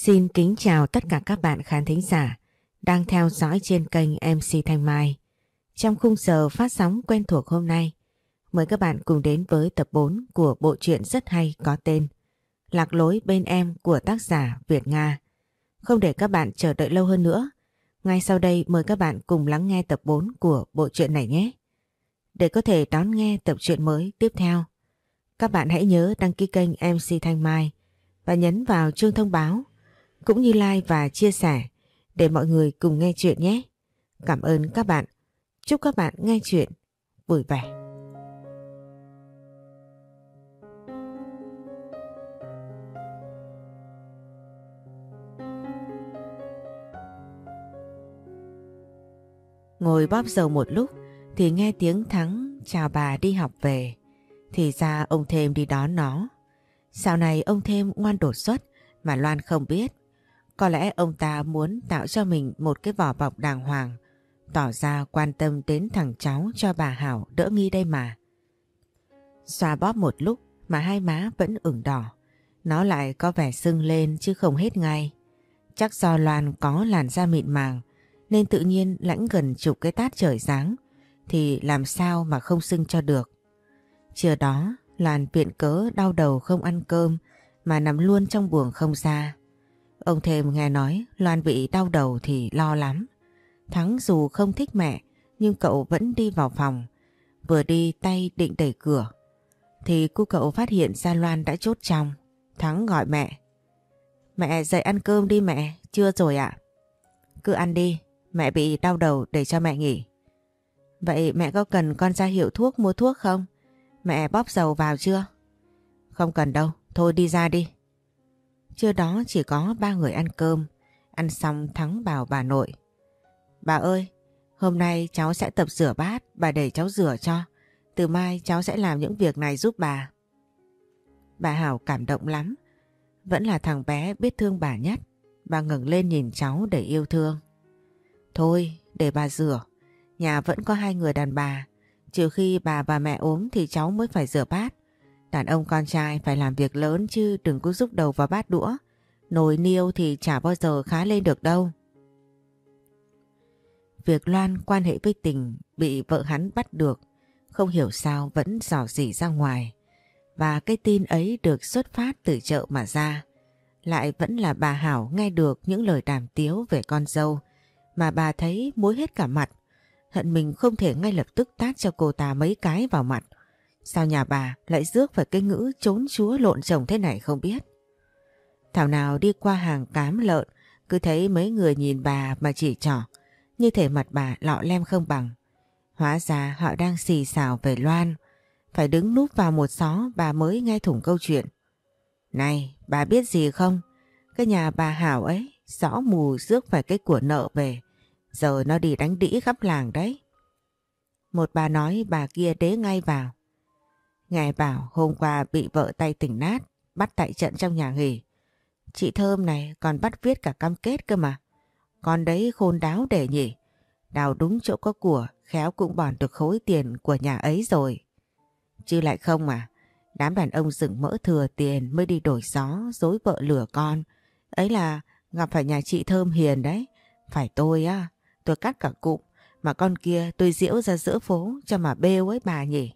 Xin kính chào tất cả các bạn khán thính giả đang theo dõi trên kênh MC Thanh Mai. Trong khung giờ phát sóng quen thuộc hôm nay, mời các bạn cùng đến với tập 4 của bộ truyện rất hay có tên Lạc lối bên em của tác giả Việt Nga. Không để các bạn chờ đợi lâu hơn nữa, ngay sau đây mời các bạn cùng lắng nghe tập 4 của bộ truyện này nhé. Để có thể đón nghe tập truyện mới tiếp theo, các bạn hãy nhớ đăng ký kênh MC Thanh Mai và nhấn vào chuông thông báo cũng như like và chia sẻ để mọi người cùng nghe chuyện nhé. Cảm ơn các bạn. Chúc các bạn nghe chuyện vui vẻ. Ngồi bóp dầu một lúc thì nghe tiếng Thắng chào bà đi học về. Thì ra ông Thêm đi đón nó. Sau này ông Thêm ngoan đột xuất mà Loan không biết. Có lẽ ông ta muốn tạo cho mình một cái vỏ bọc đàng hoàng, tỏ ra quan tâm đến thằng cháu cho bà Hảo đỡ nghi đây mà. Xoa bóp một lúc mà hai má vẫn ửng đỏ, nó lại có vẻ sưng lên chứ không hết ngay. Chắc do Loan có làn da mịn màng nên tự nhiên lãnh gần chục cái tát trời sáng thì làm sao mà không sưng cho được. Chiều đó Loan viện cớ đau đầu không ăn cơm mà nằm luôn trong buồng không ra. Ông thêm nghe nói Loan bị đau đầu thì lo lắm. Thắng dù không thích mẹ nhưng cậu vẫn đi vào phòng. Vừa đi tay định đẩy cửa. Thì cô cậu phát hiện ra Loan đã chốt trong. Thắng gọi mẹ. Mẹ dậy ăn cơm đi mẹ, chưa rồi ạ. Cứ ăn đi, mẹ bị đau đầu để cho mẹ nghỉ. Vậy mẹ có cần con ra hiệu thuốc mua thuốc không? Mẹ bóp dầu vào chưa? Không cần đâu, thôi đi ra đi. Trưa đó chỉ có ba người ăn cơm, ăn xong Thắng bảo bà nội. Bà ơi, hôm nay cháu sẽ tập rửa bát, bà để cháu rửa cho. Từ mai cháu sẽ làm những việc này giúp bà. Bà Hảo cảm động lắm, vẫn là thằng bé biết thương bà nhất. Bà ngẩng lên nhìn cháu để yêu thương. Thôi, để bà rửa. Nhà vẫn có hai người đàn bà. Trừ khi bà và mẹ ốm thì cháu mới phải rửa bát. Đàn ông con trai phải làm việc lớn chứ đừng có giúp đầu vào bát đũa. Nồi niêu thì chả bao giờ khá lên được đâu. Việc Loan quan hệ với tình bị vợ hắn bắt được, không hiểu sao vẫn dò dỉ ra ngoài. Và cái tin ấy được xuất phát từ chợ mà ra. Lại vẫn là bà Hảo nghe được những lời đàm tiếu về con dâu mà bà thấy muối hết cả mặt. Hận mình không thể ngay lập tức tát cho cô ta mấy cái vào mặt. Sao nhà bà lại rước phải cái ngữ trốn chúa lộn chồng thế này không biết. Thảo nào đi qua hàng cám lợn, cứ thấy mấy người nhìn bà mà chỉ trỏ, như thể mặt bà lọ lem không bằng. Hóa ra họ đang xì xào về Loan, phải đứng núp vào một xó bà mới nghe thủng câu chuyện. Này, bà biết gì không? Cái nhà bà Hảo ấy, rõ mù rước phải cái của nợ về, giờ nó đi đánh đĩ khắp làng đấy. Một bà nói bà kia đế ngay vào. Nghe bảo hôm qua bị vợ tay tỉnh nát, bắt tại trận trong nhà nghỉ. Chị Thơm này còn bắt viết cả cam kết cơ mà. Con đấy khôn đáo để nhỉ. Đào đúng chỗ có của, khéo cũng bòn được khối tiền của nhà ấy rồi. Chứ lại không mà, đám đàn ông dựng mỡ thừa tiền mới đi đổi gió, dối vợ lửa con. Ấy là gặp phải nhà chị Thơm hiền đấy. Phải tôi á, tôi cắt cả cụm, mà con kia tôi diễu ra giữa phố cho mà bêu ấy bà nhỉ.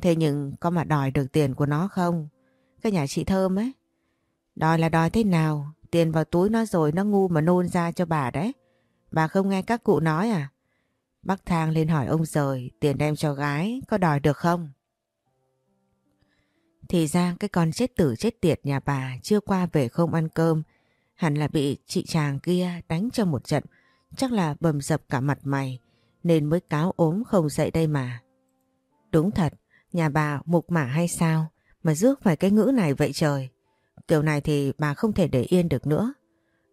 Thế nhưng có mà đòi được tiền của nó không? Cái nhà chị Thơm ấy. Đòi là đòi thế nào? Tiền vào túi nó rồi nó ngu mà nôn ra cho bà đấy. Bà không nghe các cụ nói à? Bác Thang lên hỏi ông rời tiền đem cho gái có đòi được không? Thì ra cái con chết tử chết tiệt nhà bà chưa qua về không ăn cơm. Hẳn là bị chị chàng kia đánh cho một trận. Chắc là bầm dập cả mặt mày nên mới cáo ốm không dậy đây mà. Đúng thật, Nhà bà mục mả hay sao mà rước phải cái ngữ này vậy trời. Kiểu này thì bà không thể để yên được nữa.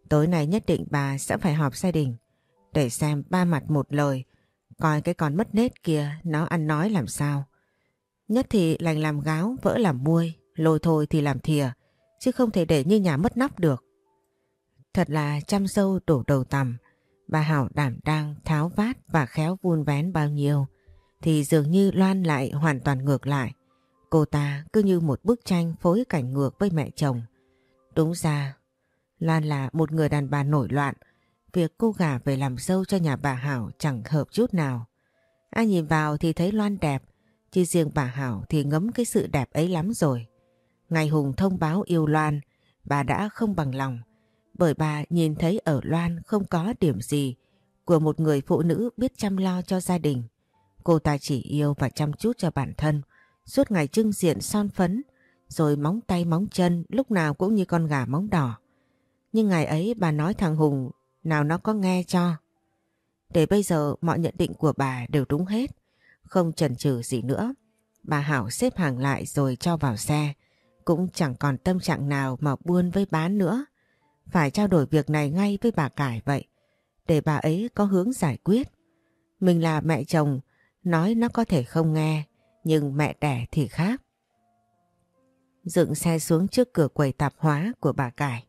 Tối nay nhất định bà sẽ phải họp gia đình, để xem ba mặt một lời, coi cái con mất nết kia nó ăn nói làm sao. Nhất thì lành làm gáo, vỡ làm muôi, lôi thôi thì làm thìa, chứ không thể để như nhà mất nắp được. Thật là chăm sâu đổ đầu tầm, bà Hảo đảm đang tháo vát và khéo vun vén bao nhiêu thì dường như Loan lại hoàn toàn ngược lại. Cô ta cứ như một bức tranh phối cảnh ngược với mẹ chồng. Đúng ra, Loan là một người đàn bà nổi loạn. Việc cô gả về làm dâu cho nhà bà Hảo chẳng hợp chút nào. Ai nhìn vào thì thấy Loan đẹp, chứ riêng bà Hảo thì ngấm cái sự đẹp ấy lắm rồi. Ngày Hùng thông báo yêu Loan, bà đã không bằng lòng, bởi bà nhìn thấy ở Loan không có điểm gì của một người phụ nữ biết chăm lo cho gia đình. Cô ta chỉ yêu và chăm chút cho bản thân, suốt ngày trưng diện son phấn, rồi móng tay móng chân lúc nào cũng như con gà móng đỏ. Nhưng ngày ấy bà nói thằng Hùng nào nó có nghe cho. Để bây giờ mọi nhận định của bà đều đúng hết, không chần chừ gì nữa. Bà Hảo xếp hàng lại rồi cho vào xe, cũng chẳng còn tâm trạng nào mà buôn với bán nữa. Phải trao đổi việc này ngay với bà Cải vậy, để bà ấy có hướng giải quyết. Mình là mẹ chồng, nói nó có thể không nghe, nhưng mẹ đẻ thì khác. Dựng xe xuống trước cửa quầy tạp hóa của bà Cải.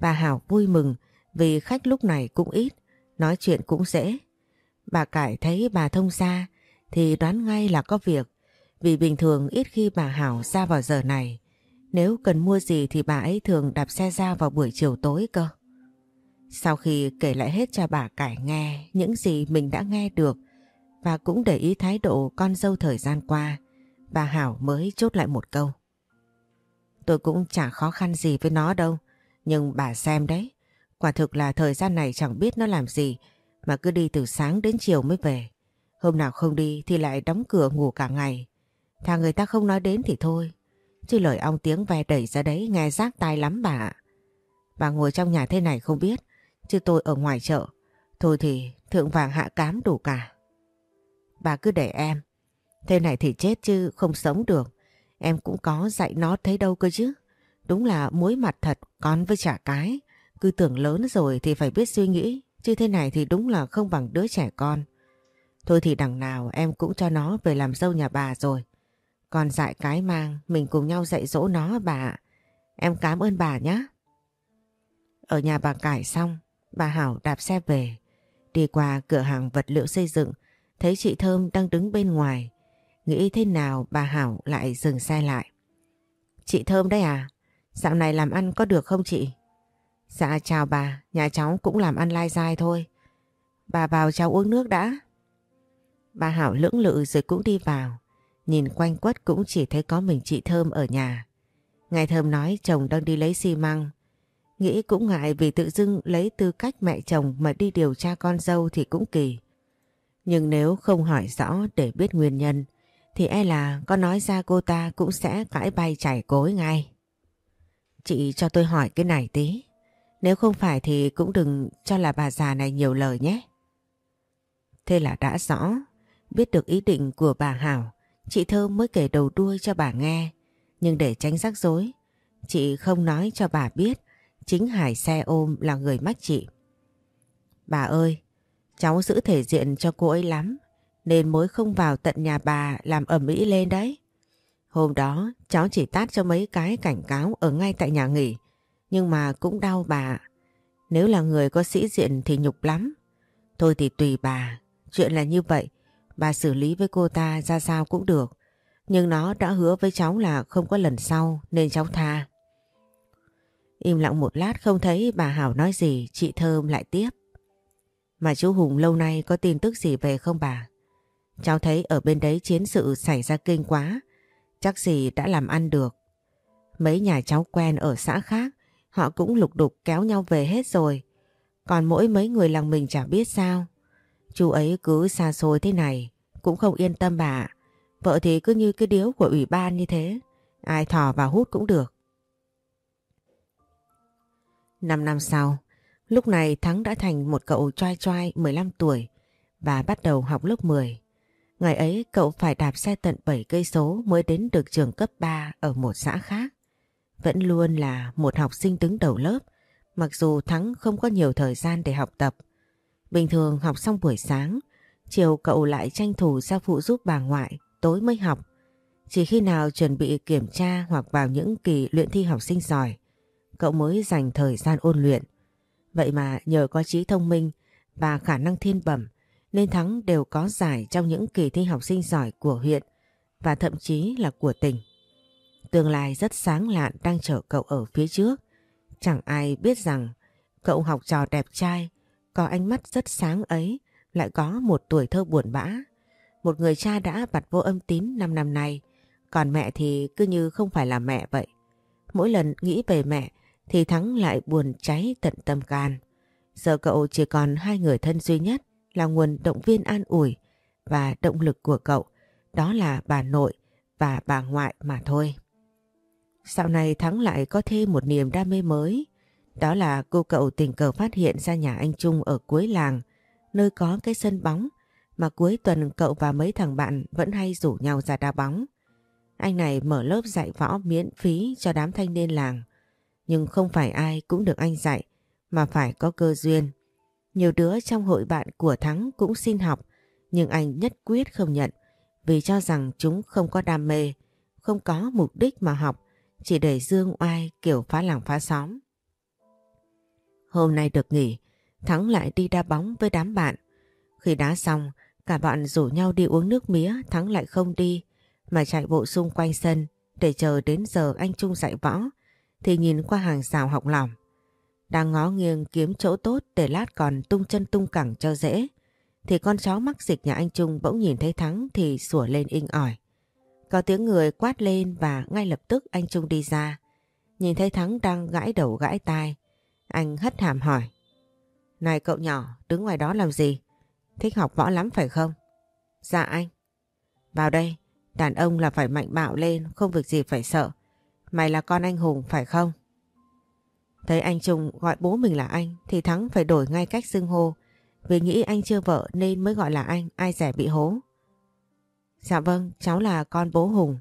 Bà Hảo vui mừng vì khách lúc này cũng ít, nói chuyện cũng dễ. Bà Cải thấy bà thông xa thì đoán ngay là có việc, vì bình thường ít khi bà Hảo ra vào giờ này. Nếu cần mua gì thì bà ấy thường đạp xe ra vào buổi chiều tối cơ. Sau khi kể lại hết cho bà Cải nghe những gì mình đã nghe được và cũng để ý thái độ con dâu thời gian qua, bà Hảo mới chốt lại một câu. Tôi cũng chả khó khăn gì với nó đâu, nhưng bà xem đấy, quả thực là thời gian này chẳng biết nó làm gì mà cứ đi từ sáng đến chiều mới về. Hôm nào không đi thì lại đóng cửa ngủ cả ngày. Thà người ta không nói đến thì thôi, chứ lời ong tiếng ve đẩy ra đấy nghe rác tai lắm bà ạ. Bà ngồi trong nhà thế này không biết, chứ tôi ở ngoài chợ, thôi thì thượng vàng hạ cám đủ cả. Bà cứ để em, thế này thì chết chứ không sống được. Em cũng có dạy nó thấy đâu cơ chứ. Đúng là muối mặt thật con với trả cái. Cứ tưởng lớn rồi thì phải biết suy nghĩ. Chứ thế này thì đúng là không bằng đứa trẻ con. Thôi thì đằng nào em cũng cho nó về làm dâu nhà bà rồi. Còn dạy cái mang mình cùng nhau dạy dỗ nó bà Em cảm ơn bà nhé. Ở nhà bà cải xong, bà Hảo đạp xe về. Đi qua cửa hàng vật liệu xây dựng, thấy chị Thơm đang đứng bên ngoài. Nghĩ thế nào bà Hảo lại dừng xe lại. Chị Thơm đấy à? Dạo này làm ăn có được không chị? Dạ chào bà, nhà cháu cũng làm ăn lai dai thôi. Bà vào cháu uống nước đã. Bà Hảo lưỡng lự rồi cũng đi vào. Nhìn quanh quất cũng chỉ thấy có mình chị Thơm ở nhà. ngài Thơm nói chồng đang đi lấy xi măng. Nghĩ cũng ngại vì tự dưng lấy tư cách mẹ chồng mà đi điều tra con dâu thì cũng kỳ. Nhưng nếu không hỏi rõ để biết nguyên nhân thì e là có nói ra cô ta cũng sẽ cãi bay chảy cối ngay. Chị cho tôi hỏi cái này tí. Nếu không phải thì cũng đừng cho là bà già này nhiều lời nhé. Thế là đã rõ, biết được ý định của bà Hảo, chị Thơm mới kể đầu đuôi cho bà nghe. Nhưng để tránh rắc rối, chị không nói cho bà biết chính Hải xe ôm là người mách chị. Bà ơi, cháu giữ thể diện cho cô ấy lắm, nên mới không vào tận nhà bà làm ẩm mỹ lên đấy. Hôm đó cháu chỉ tát cho mấy cái cảnh cáo ở ngay tại nhà nghỉ, nhưng mà cũng đau bà. Nếu là người có sĩ diện thì nhục lắm. Thôi thì tùy bà, chuyện là như vậy, bà xử lý với cô ta ra sao cũng được. Nhưng nó đã hứa với cháu là không có lần sau nên cháu tha. Im lặng một lát không thấy bà Hảo nói gì, chị Thơm lại tiếp. Mà chú Hùng lâu nay có tin tức gì về không bà? Cháu thấy ở bên đấy chiến sự xảy ra kinh quá, chắc gì đã làm ăn được. Mấy nhà cháu quen ở xã khác, họ cũng lục đục kéo nhau về hết rồi. Còn mỗi mấy người làng mình chả biết sao. Chú ấy cứ xa xôi thế này, cũng không yên tâm bà. Vợ thì cứ như cái điếu của ủy ban như thế, ai thò vào hút cũng được. Năm năm sau, lúc này Thắng đã thành một cậu trai trai 15 tuổi và bắt đầu học lớp 10. Ngày ấy cậu phải đạp xe tận 7 cây số mới đến được trường cấp 3 ở một xã khác. Vẫn luôn là một học sinh đứng đầu lớp, mặc dù Thắng không có nhiều thời gian để học tập. Bình thường học xong buổi sáng, chiều cậu lại tranh thủ ra phụ giúp bà ngoại, tối mới học. Chỉ khi nào chuẩn bị kiểm tra hoặc vào những kỳ luyện thi học sinh giỏi, cậu mới dành thời gian ôn luyện. Vậy mà nhờ có trí thông minh và khả năng thiên bẩm nên Thắng đều có giải trong những kỳ thi học sinh giỏi của huyện và thậm chí là của tỉnh. Tương lai rất sáng lạn đang chờ cậu ở phía trước. Chẳng ai biết rằng cậu học trò đẹp trai, có ánh mắt rất sáng ấy, lại có một tuổi thơ buồn bã. Một người cha đã bặt vô âm tín 5 năm nay, còn mẹ thì cứ như không phải là mẹ vậy. Mỗi lần nghĩ về mẹ thì Thắng lại buồn cháy tận tâm can. Giờ cậu chỉ còn hai người thân duy nhất là nguồn động viên an ủi và động lực của cậu, đó là bà nội và bà ngoại mà thôi. Sau này Thắng lại có thêm một niềm đam mê mới, đó là cô cậu tình cờ phát hiện ra nhà anh Trung ở cuối làng, nơi có cái sân bóng mà cuối tuần cậu và mấy thằng bạn vẫn hay rủ nhau ra đá bóng. Anh này mở lớp dạy võ miễn phí cho đám thanh niên làng. Nhưng không phải ai cũng được anh dạy mà phải có cơ duyên. Nhiều đứa trong hội bạn của Thắng cũng xin học nhưng anh nhất quyết không nhận vì cho rằng chúng không có đam mê, không có mục đích mà học chỉ để dương oai kiểu phá làng phá xóm. Hôm nay được nghỉ, Thắng lại đi đá bóng với đám bạn. Khi đá xong, cả bạn rủ nhau đi uống nước mía, Thắng lại không đi mà chạy bộ xung quanh sân để chờ đến giờ anh Trung dạy võ thì nhìn qua hàng rào học lòng. Đang ngó nghiêng kiếm chỗ tốt để lát còn tung chân tung cẳng cho dễ thì con chó mắc dịch nhà anh Trung bỗng nhìn thấy Thắng thì sủa lên inh ỏi. Có tiếng người quát lên và ngay lập tức anh Trung đi ra. Nhìn thấy Thắng đang gãi đầu gãi tai. Anh hất hàm hỏi. Này cậu nhỏ, đứng ngoài đó làm gì? Thích học võ lắm phải không? Dạ anh. Vào đây, đàn ông là phải mạnh bạo lên, không việc gì phải sợ. Mày là con anh Hùng phải không? Thấy anh Trung gọi bố mình là anh thì Thắng phải đổi ngay cách xưng hô vì nghĩ anh chưa vợ nên mới gọi là anh, ai rẻ bị hố. Dạ vâng, cháu là con bố Hùng.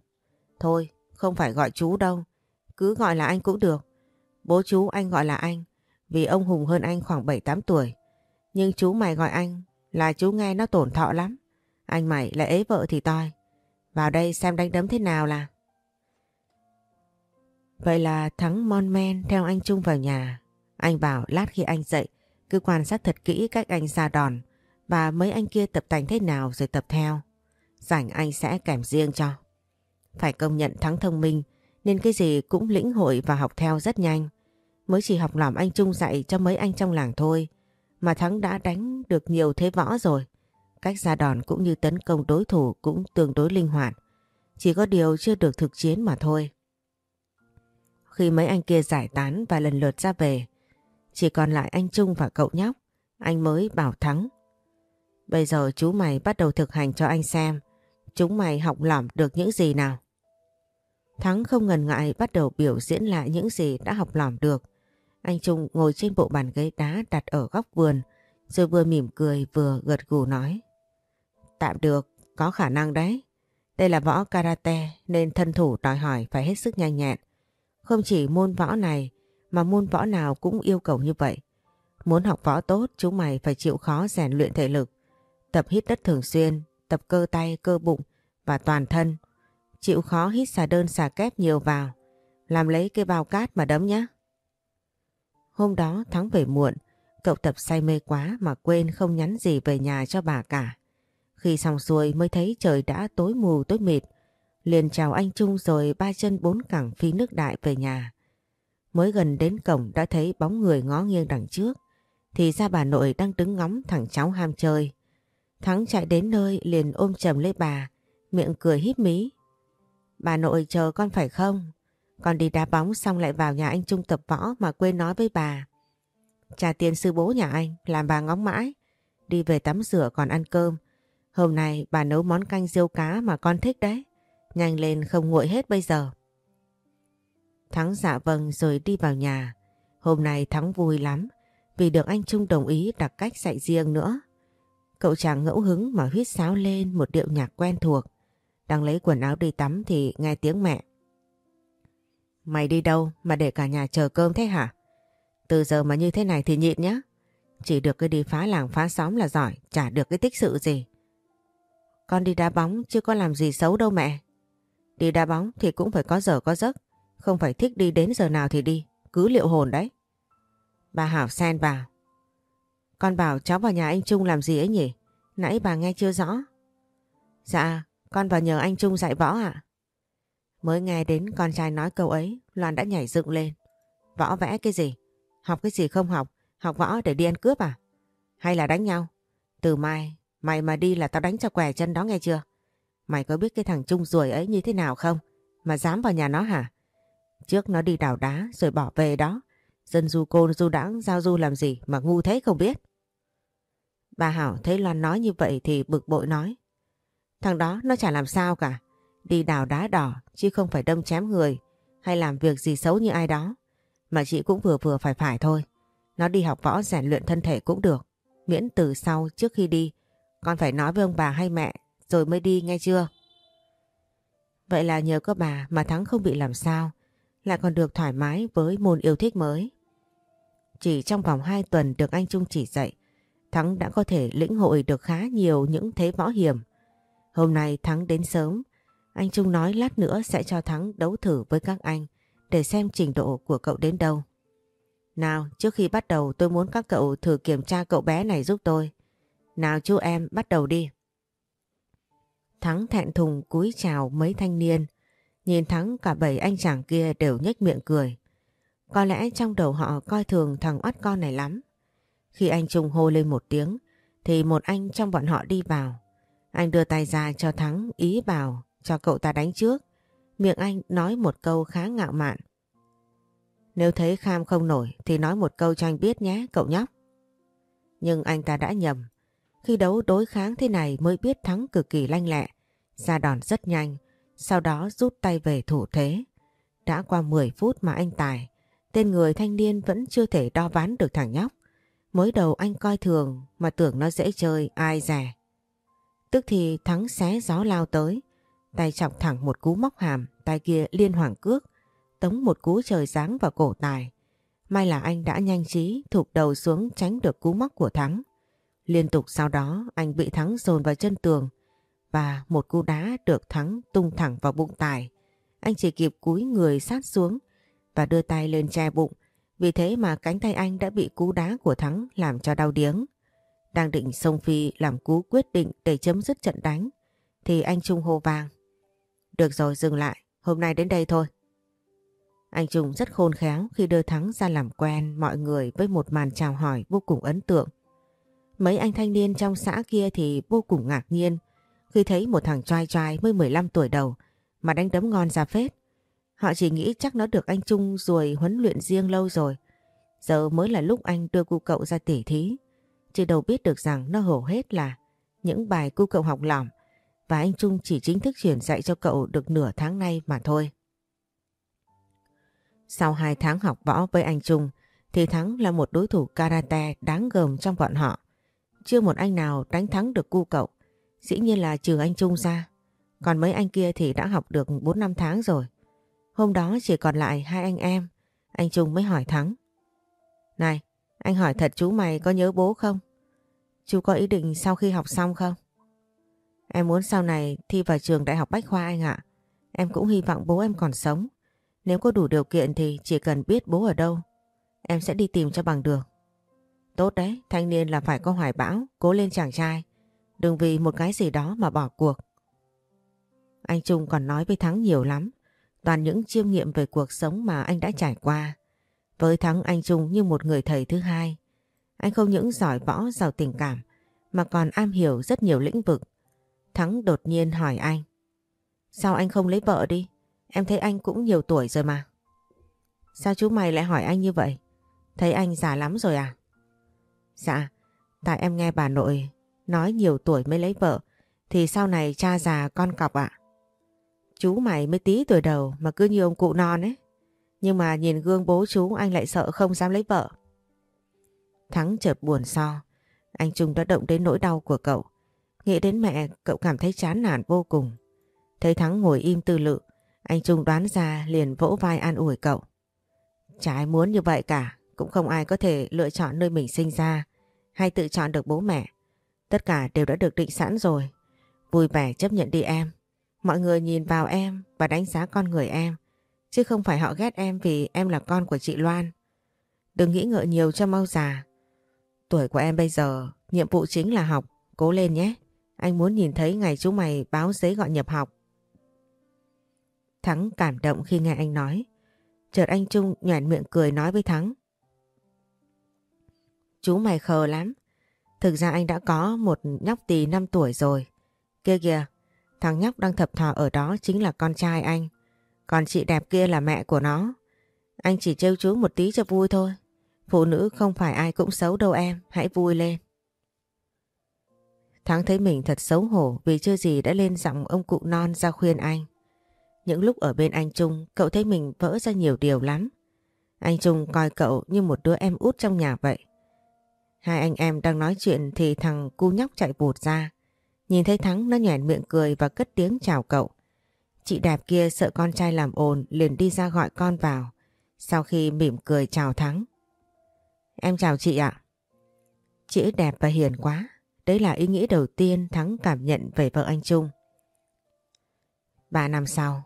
Thôi, không phải gọi chú đâu, cứ gọi là anh cũng được. Bố chú anh gọi là anh, vì ông Hùng hơn anh khoảng 7-8 tuổi. Nhưng chú mày gọi anh là chú nghe nó tổn thọ lắm. Anh mày lại ế vợ thì toi. Vào đây xem đánh đấm thế nào là. Vậy là Thắng mon men theo anh Trung vào nhà. Anh bảo lát khi anh dậy, cứ quan sát thật kỹ cách anh ra đòn và mấy anh kia tập tành thế nào rồi tập theo. Rảnh anh sẽ kèm riêng cho. Phải công nhận Thắng thông minh nên cái gì cũng lĩnh hội và học theo rất nhanh. Mới chỉ học làm anh Trung dạy cho mấy anh trong làng thôi mà Thắng đã đánh được nhiều thế võ rồi. Cách ra đòn cũng như tấn công đối thủ cũng tương đối linh hoạt. Chỉ có điều chưa được thực chiến mà thôi. Khi mấy anh kia giải tán và lần lượt ra về, chỉ còn lại anh Trung và cậu nhóc, anh mới bảo Thắng. Bây giờ chú mày bắt đầu thực hành cho anh xem, chúng mày học lỏm được những gì nào. Thắng không ngần ngại bắt đầu biểu diễn lại những gì đã học lỏm được. Anh Trung ngồi trên bộ bàn ghế đá đặt ở góc vườn, rồi vừa mỉm cười vừa gật gù nói. Tạm được, có khả năng đấy. Đây là võ karate nên thân thủ đòi hỏi phải hết sức nhanh nhẹn. Không chỉ môn võ này mà môn võ nào cũng yêu cầu như vậy. Muốn học võ tốt chúng mày phải chịu khó rèn luyện thể lực, tập hít đất thường xuyên, tập cơ tay, cơ bụng và toàn thân. Chịu khó hít xà đơn xà kép nhiều vào, làm lấy cái bao cát mà đấm nhé. Hôm đó Thắng về muộn, cậu tập say mê quá mà quên không nhắn gì về nhà cho bà cả. Khi xong xuôi mới thấy trời đã tối mù tối mịt, liền chào anh Trung rồi ba chân bốn cẳng phi nước đại về nhà. Mới gần đến cổng đã thấy bóng người ngó nghiêng đằng trước, thì ra bà nội đang đứng ngóng thằng cháu ham chơi. Thắng chạy đến nơi liền ôm chầm lấy bà, miệng cười híp mí. Bà nội chờ con phải không? Con đi đá bóng xong lại vào nhà anh Trung tập võ mà quên nói với bà. Trả tiền sư bố nhà anh, làm bà ngóng mãi. Đi về tắm rửa còn ăn cơm. Hôm nay bà nấu món canh riêu cá mà con thích đấy. Nhanh lên không nguội hết bây giờ. Thắng dạ vâng rồi đi vào nhà. Hôm nay Thắng vui lắm vì được anh Trung đồng ý đặt cách dạy riêng nữa. Cậu chàng ngẫu hứng mà huyết sáo lên một điệu nhạc quen thuộc. Đang lấy quần áo đi tắm thì nghe tiếng mẹ. Mày đi đâu mà để cả nhà chờ cơm thế hả? Từ giờ mà như thế này thì nhịn nhá. Chỉ được cái đi phá làng phá xóm là giỏi, chả được cái tích sự gì. Con đi đá bóng chứ có làm gì xấu đâu mẹ. Đi đá bóng thì cũng phải có giờ có giấc, không phải thích đi đến giờ nào thì đi, cứ liệu hồn đấy. Bà Hảo xen vào. Con bảo cháu vào nhà anh Trung làm gì ấy nhỉ? Nãy bà nghe chưa rõ. Dạ, con vào nhờ anh Trung dạy võ ạ. Mới nghe đến con trai nói câu ấy, Loan đã nhảy dựng lên. Võ vẽ cái gì? Học cái gì không học? Học võ để đi ăn cướp à? Hay là đánh nhau? Từ mai, mày mà đi là tao đánh cho què chân đó nghe chưa? Mày có biết cái thằng Trung ruồi ấy như thế nào không? Mà dám vào nhà nó hả? Trước nó đi đào đá rồi bỏ về đó. Dân du côn, du đãng, giao du làm gì mà ngu thế không biết. Bà Hảo thấy Loan nói như vậy thì bực bội nói. Thằng đó nó chả làm sao cả. Đi đào đá đỏ, chứ không phải đâm chém người, hay làm việc gì xấu như ai đó. Mà chị cũng vừa vừa phải phải thôi. Nó đi học võ rèn luyện thân thể cũng được. Miễn từ sau trước khi đi, con phải nói với ông bà hay mẹ rồi mới đi nghe chưa? Vậy là nhờ có bà mà Thắng không bị làm sao lại còn được thoải mái với môn yêu thích mới. Chỉ trong vòng 2 tuần được anh Trung chỉ dạy Thắng đã có thể lĩnh hội được khá nhiều những thế võ hiểm. Hôm nay Thắng đến sớm, anh Trung nói lát nữa sẽ cho Thắng đấu thử với các anh để xem trình độ của cậu đến đâu. Nào, trước khi bắt đầu tôi muốn các cậu thử kiểm tra cậu bé này giúp tôi. Nào chú em bắt đầu đi. Thắng thẹn thùng cúi chào mấy thanh niên. Nhìn Thắng, cả bảy anh chàng kia đều nhếch miệng cười. Có lẽ trong đầu họ coi thường thằng oát con này lắm. Khi anh Trung hô lên một tiếng, thì một anh trong bọn họ đi vào. Anh đưa tay ra cho Thắng, ý bảo, cho cậu ta đánh trước. Miệng anh nói một câu khá ngạo mạn. Nếu thấy Kham không nổi thì nói một câu cho anh biết nhé, cậu nhóc. Nhưng anh ta đã nhầm. Khi đấu đối kháng thế này mới biết Thắng cực kỳ lanh lẹ. Ra đòn rất nhanh. Sau đó rút tay về thủ thế. Đã qua 10 phút mà anh Tài, tên người thanh niên vẫn chưa thể đo ván được thằng nhóc. Mới đầu anh coi thường mà tưởng nó dễ chơi ai rẻ. Tức thì Thắng xé gió lao tới, tay chọc thẳng một cú móc hàm, tay kia liên hoàng cước, tống một cú trời giáng vào cổ tài. May là anh đã nhanh trí thụt đầu xuống tránh được cú móc của Thắng. Liên tục sau đó anh bị Thắng dồn vào chân tường và một cú đá được Thắng tung thẳng vào bụng tài. Anh chỉ kịp cúi người sát xuống và đưa tay lên che bụng vì thế mà cánh tay anh đã bị cú đá của Thắng làm cho đau điếng. Đang định sông phi làm cú quyết định để chấm dứt trận đánh thì anh Trung hô vang. Được rồi dừng lại, hôm nay đến đây thôi. Anh Trung rất khôn khéo khi đưa Thắng ra làm quen mọi người với một màn chào hỏi vô cùng ấn tượng. Mấy anh thanh niên trong xã kia thì vô cùng ngạc nhiên khi thấy một thằng trai trai mới 15 tuổi đầu mà đánh đấm ngon ra phết. Họ chỉ nghĩ chắc nó được anh Trung rồi huấn luyện riêng lâu rồi. Giờ mới là lúc anh đưa cu cậu ra tỉ thí. Chứ đâu biết được rằng nó hổ hết là những bài cu cậu học lỏng và anh Trung chỉ chính thức chuyển dạy cho cậu được nửa tháng nay mà thôi. Sau hai tháng học võ với anh Trung thì Thắng là một đối thủ karate đáng gờm trong bọn họ. Chưa một anh nào đánh thắng được cu cậu. Dĩ nhiên là trừ anh Trung ra. Còn mấy anh kia thì đã học được 4 năm tháng rồi. Hôm đó chỉ còn lại hai anh em. Anh Trung mới hỏi Thắng. Này, anh hỏi thật chú mày có nhớ bố không? Chú có ý định sau khi học xong không? Em muốn sau này thi vào trường Đại học Bách Khoa anh ạ. Em cũng hy vọng bố em còn sống. Nếu có đủ điều kiện thì chỉ cần biết bố ở đâu. Em sẽ đi tìm cho bằng được. Tốt đấy, thanh niên là phải có hoài bão, cố lên chàng trai. Đừng vì một cái gì đó mà bỏ cuộc. Anh Trung còn nói với Thắng nhiều lắm. Toàn những chiêm nghiệm về cuộc sống mà anh đã trải qua. Với Thắng anh Trung như một người thầy thứ hai. Anh không những giỏi võ giàu tình cảm mà còn am hiểu rất nhiều lĩnh vực. Thắng đột nhiên hỏi anh. Sao anh không lấy vợ đi? Em thấy anh cũng nhiều tuổi rồi mà. Sao chú mày lại hỏi anh như vậy? Thấy anh già lắm rồi à? Dạ, tại em nghe bà nội nói nhiều tuổi mới lấy vợ thì sau này cha già con cọc ạ. Chú mày mới tí tuổi đầu mà cứ như ông cụ non ấy. Nhưng mà nhìn gương bố chú anh lại sợ không dám lấy vợ. Thắng chợt buồn so. Anh Trung đã động đến nỗi đau của cậu. Nghĩ đến mẹ cậu cảm thấy chán nản vô cùng. Thấy Thắng ngồi im tư lự. Anh Trung đoán ra liền vỗ vai an ủi cậu. Chả ai muốn như vậy cả. Cũng không ai có thể lựa chọn nơi mình sinh ra hay tự chọn được bố mẹ. Tất cả đều đã được định sẵn rồi. Vui vẻ chấp nhận đi em. Mọi người nhìn vào em và đánh giá con người em, chứ không phải họ ghét em vì em là con của chị Loan. Đừng nghĩ ngợi nhiều cho mau già. Tuổi của em bây giờ, nhiệm vụ chính là học, cố lên nhé. Anh muốn nhìn thấy ngày chú mày báo giấy gọi nhập học. Thắng cảm động khi nghe anh nói. Chợt anh Trung nhoẻn miệng cười nói với Thắng. Chú mày khờ lắm. Thực ra anh đã có một nhóc tì 5 tuổi rồi. Kia kìa, thằng nhóc đang thập thò ở đó chính là con trai anh. Còn chị đẹp kia là mẹ của nó. Anh chỉ trêu chú một tí cho vui thôi. Phụ nữ không phải ai cũng xấu đâu em, hãy vui lên. Thắng thấy mình thật xấu hổ vì chưa gì đã lên giọng ông cụ non ra khuyên anh. Những lúc ở bên anh Trung, cậu thấy mình vỡ ra nhiều điều lắm. Anh Trung coi cậu như một đứa em út trong nhà vậy. Hai anh em đang nói chuyện thì thằng cu nhóc chạy vụt ra. Nhìn thấy Thắng nó nhoẻn miệng cười và cất tiếng chào cậu. Chị đẹp kia sợ con trai làm ồn liền đi ra gọi con vào. Sau khi mỉm cười chào Thắng. Em chào chị ạ. Chị đẹp và hiền quá. Đấy là ý nghĩ đầu tiên Thắng cảm nhận về vợ anh Trung. Ba năm sau,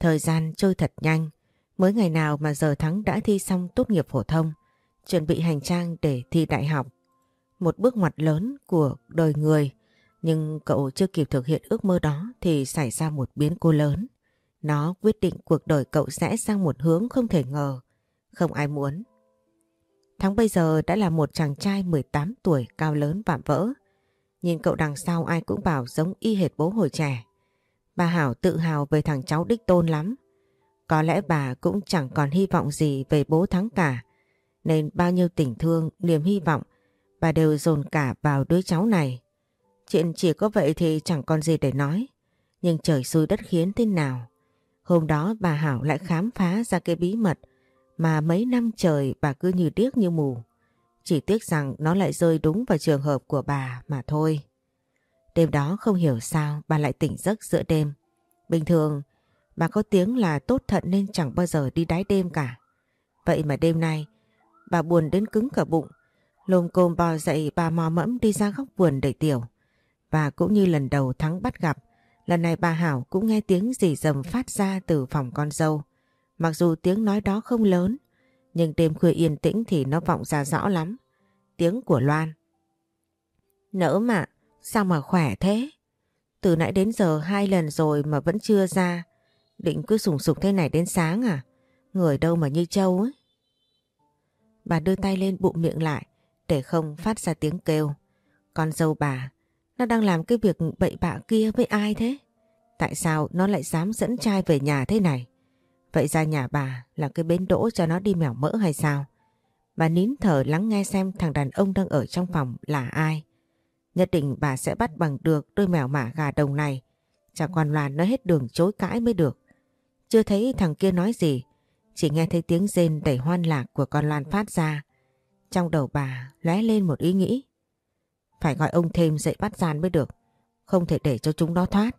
thời gian trôi thật nhanh. Mới ngày nào mà giờ Thắng đã thi xong tốt nghiệp phổ thông, chuẩn bị hành trang để thi đại học. Một bước ngoặt lớn của đời người, nhưng cậu chưa kịp thực hiện ước mơ đó thì xảy ra một biến cố lớn. Nó quyết định cuộc đời cậu sẽ sang một hướng không thể ngờ, không ai muốn. Thắng bây giờ đã là một chàng trai 18 tuổi cao lớn vạm vỡ. Nhìn cậu đằng sau ai cũng bảo giống y hệt bố hồi trẻ. Bà Hảo tự hào về thằng cháu đích tôn lắm. Có lẽ bà cũng chẳng còn hy vọng gì về bố Thắng cả. Nên bao nhiêu tình thương, niềm hy vọng bà đều dồn cả vào đứa cháu này. Chuyện chỉ có vậy thì chẳng còn gì để nói. Nhưng trời xui đất khiến thế nào. Hôm đó bà Hảo lại khám phá ra cái bí mật mà mấy năm trời bà cứ như điếc như mù. Chỉ tiếc rằng nó lại rơi đúng vào trường hợp của bà mà thôi. Đêm đó không hiểu sao bà lại tỉnh giấc giữa đêm. Bình thường bà có tiếng là tốt thận nên chẳng bao giờ đi đái đêm cả. Vậy mà đêm nay bà buồn đến cứng cả bụng. Lồm cồm bò dậy bà mò mẫm đi ra góc vườn để tiểu. Và cũng như lần đầu Thắng bắt gặp, lần này bà Hảo cũng nghe tiếng rỉ rầm phát ra từ phòng con dâu. Mặc dù tiếng nói đó không lớn, nhưng đêm khuya yên tĩnh thì nó vọng ra rõ lắm. Tiếng của Loan. Nỡ mà, sao mà khỏe thế? Từ nãy đến giờ hai lần rồi mà vẫn chưa ra. Định cứ sùng sục thế này đến sáng à? Người đâu mà như trâu ấy. Bà đưa tay lên bụng miệng lại để không phát ra tiếng kêu. Con dâu bà, nó đang làm cái việc bậy bạ kia với ai thế? Tại sao nó lại dám dẫn trai về nhà thế này? Vậy ra nhà bà là cái bến đỗ cho nó đi mèo mỡ hay sao? Bà nín thở lắng nghe xem thằng đàn ông đang ở trong phòng là ai. Nhất định bà sẽ bắt bằng được đôi mèo mả gà đồng này. Chả còn loàn nó hết đường chối cãi mới được. Chưa thấy thằng kia nói gì. Chỉ nghe thấy tiếng rên đầy hoan lạc của con Loan phát ra. Trong đầu bà lóe lên một ý nghĩ. Phải gọi ông thêm dậy bắt gian mới được. Không thể để cho chúng nó thoát.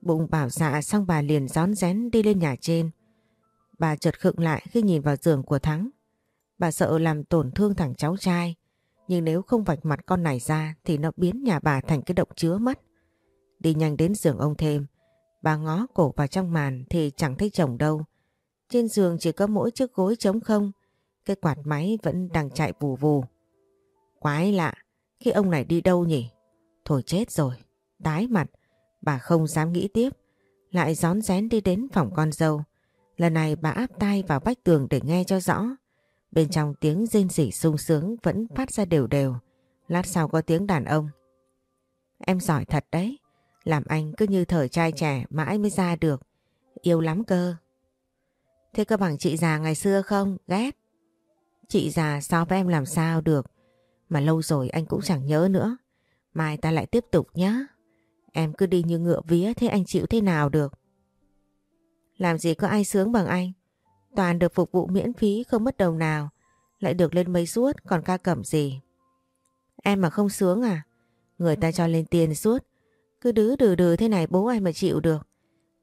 Bụng bảo dạ xong bà liền rón rén đi lên nhà trên. Bà chợt khựng lại khi nhìn vào giường của Thắng. Bà sợ làm tổn thương thằng cháu trai. Nhưng nếu không vạch mặt con này ra thì nó biến nhà bà thành cái động chứa mất. Đi nhanh đến giường ông thêm. Bà ngó cổ vào trong màn thì chẳng thấy chồng đâu. Trên giường chỉ có mỗi chiếc gối trống không. Cái quạt máy vẫn đang chạy vù vù. Quái lạ, khi ông này đi đâu nhỉ? Thôi chết rồi, tái mặt. Bà không dám nghĩ tiếp, lại gión rén đi đến phòng con dâu. Lần này bà áp tay vào vách tường để nghe cho rõ. Bên trong tiếng rên rỉ sung sướng vẫn phát ra đều đều. Lát sau có tiếng đàn ông. Em giỏi thật đấy. Làm anh cứ như thời trai trẻ mãi mới ra được. Yêu lắm cơ. Thế có bằng chị già ngày xưa không? Ghét. Chị già so với em làm sao được. Mà lâu rồi anh cũng chẳng nhớ nữa. Mai ta lại tiếp tục nhé. Em cứ đi như ngựa vía thế anh chịu thế nào được. Làm gì có ai sướng bằng anh. Toàn được phục vụ miễn phí, không mất đồng nào. Lại được lên mấy suốt, còn ca cẩm gì. Em mà không sướng à? Người ta cho lên tiền suốt. Cứ đứ đừ đừ thế này bố ai mà chịu được.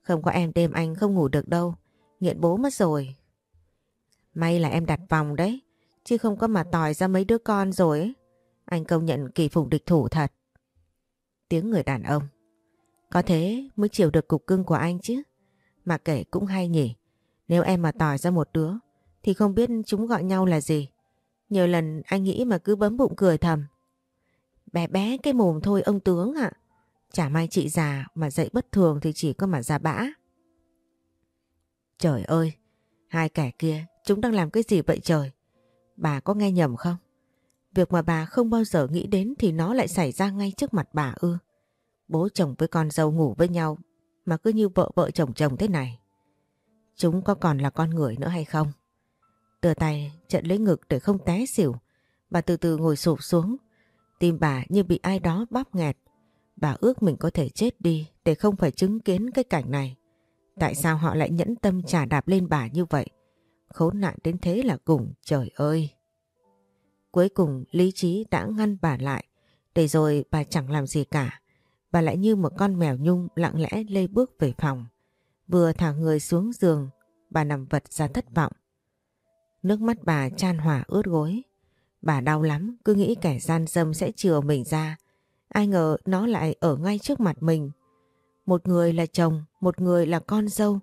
Không có em đêm anh không ngủ được đâu. Nghiện bố mất rồi. May là em đặt vòng đấy. Chứ không có mà tòi ra mấy đứa con rồi ấy. Anh công nhận kỳ phùng địch thủ thật. Tiếng người đàn ông. Có thế mới chịu được cục cưng của anh chứ. Mà kể cũng hay nhỉ. Nếu em mà tòi ra một đứa, thì không biết chúng gọi nhau là gì. Nhiều lần anh nghĩ mà cứ bấm bụng cười thầm. Bé bé cái mồm thôi, ông tướng ạ. Chả may chị già mà dậy bất thường thì chỉ có mà già bã. Trời ơi, Hai kẻ kia, chúng đang làm cái gì vậy trời? Bà có nghe nhầm không? Việc mà bà không bao giờ nghĩ đến thì nó lại xảy ra ngay trước mặt bà ư. Bố chồng với con dâu ngủ với nhau mà cứ như vợ vợ chồng chồng thế này. Chúng có còn là con người nữa hay không? Đưa tay trận lấy ngực để không té xỉu. Bà từ từ ngồi sụp xuống. Tim bà như bị ai đó bóp nghẹt. Bà ước mình có thể chết đi để không phải chứng kiến cái cảnh này. Tại sao họ lại nhẫn tâm trả đạp lên bà như vậy? Khốn nạn đến thế là cùng, trời ơi! Cuối cùng lý trí đã ngăn bà lại, để rồi bà chẳng làm gì cả. Bà lại như một con mèo nhung lặng lẽ lê bước về phòng. Vừa thả người xuống giường, bà nằm vật ra thất vọng. Nước mắt bà chan hỏa ướt gối. Bà đau lắm, cứ nghĩ kẻ gian dâm sẽ chừa mình ra. Ai ngờ nó lại ở ngay trước mặt mình. Một người là chồng, một người là con dâu.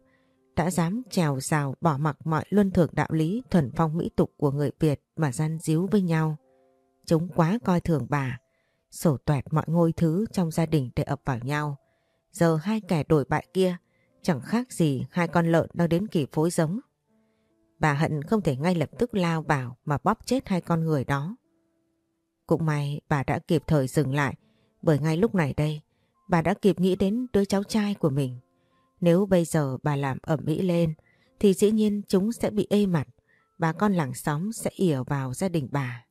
Đã dám trèo rào bỏ mặc mọi luân thường đạo lý thuần phong mỹ tục của người Việt mà gian díu với nhau. Chúng quá coi thường bà. Sổ toẹt mọi ngôi thứ trong gia đình để ập vào nhau. Giờ hai kẻ đổi bại kia chẳng khác gì hai con lợn đang đến kỳ phối giống. Bà hận không thể ngay lập tức lao vào mà bóp chết hai con người đó. Cũng may bà đã kịp thời dừng lại bởi ngay lúc này đây bà đã kịp nghĩ đến đứa cháu trai của mình. Nếu bây giờ bà làm ẩm mỹ lên, thì dĩ nhiên chúng sẽ bị ê mặt. Bà con làng xóm sẽ ỉa vào gia đình bà.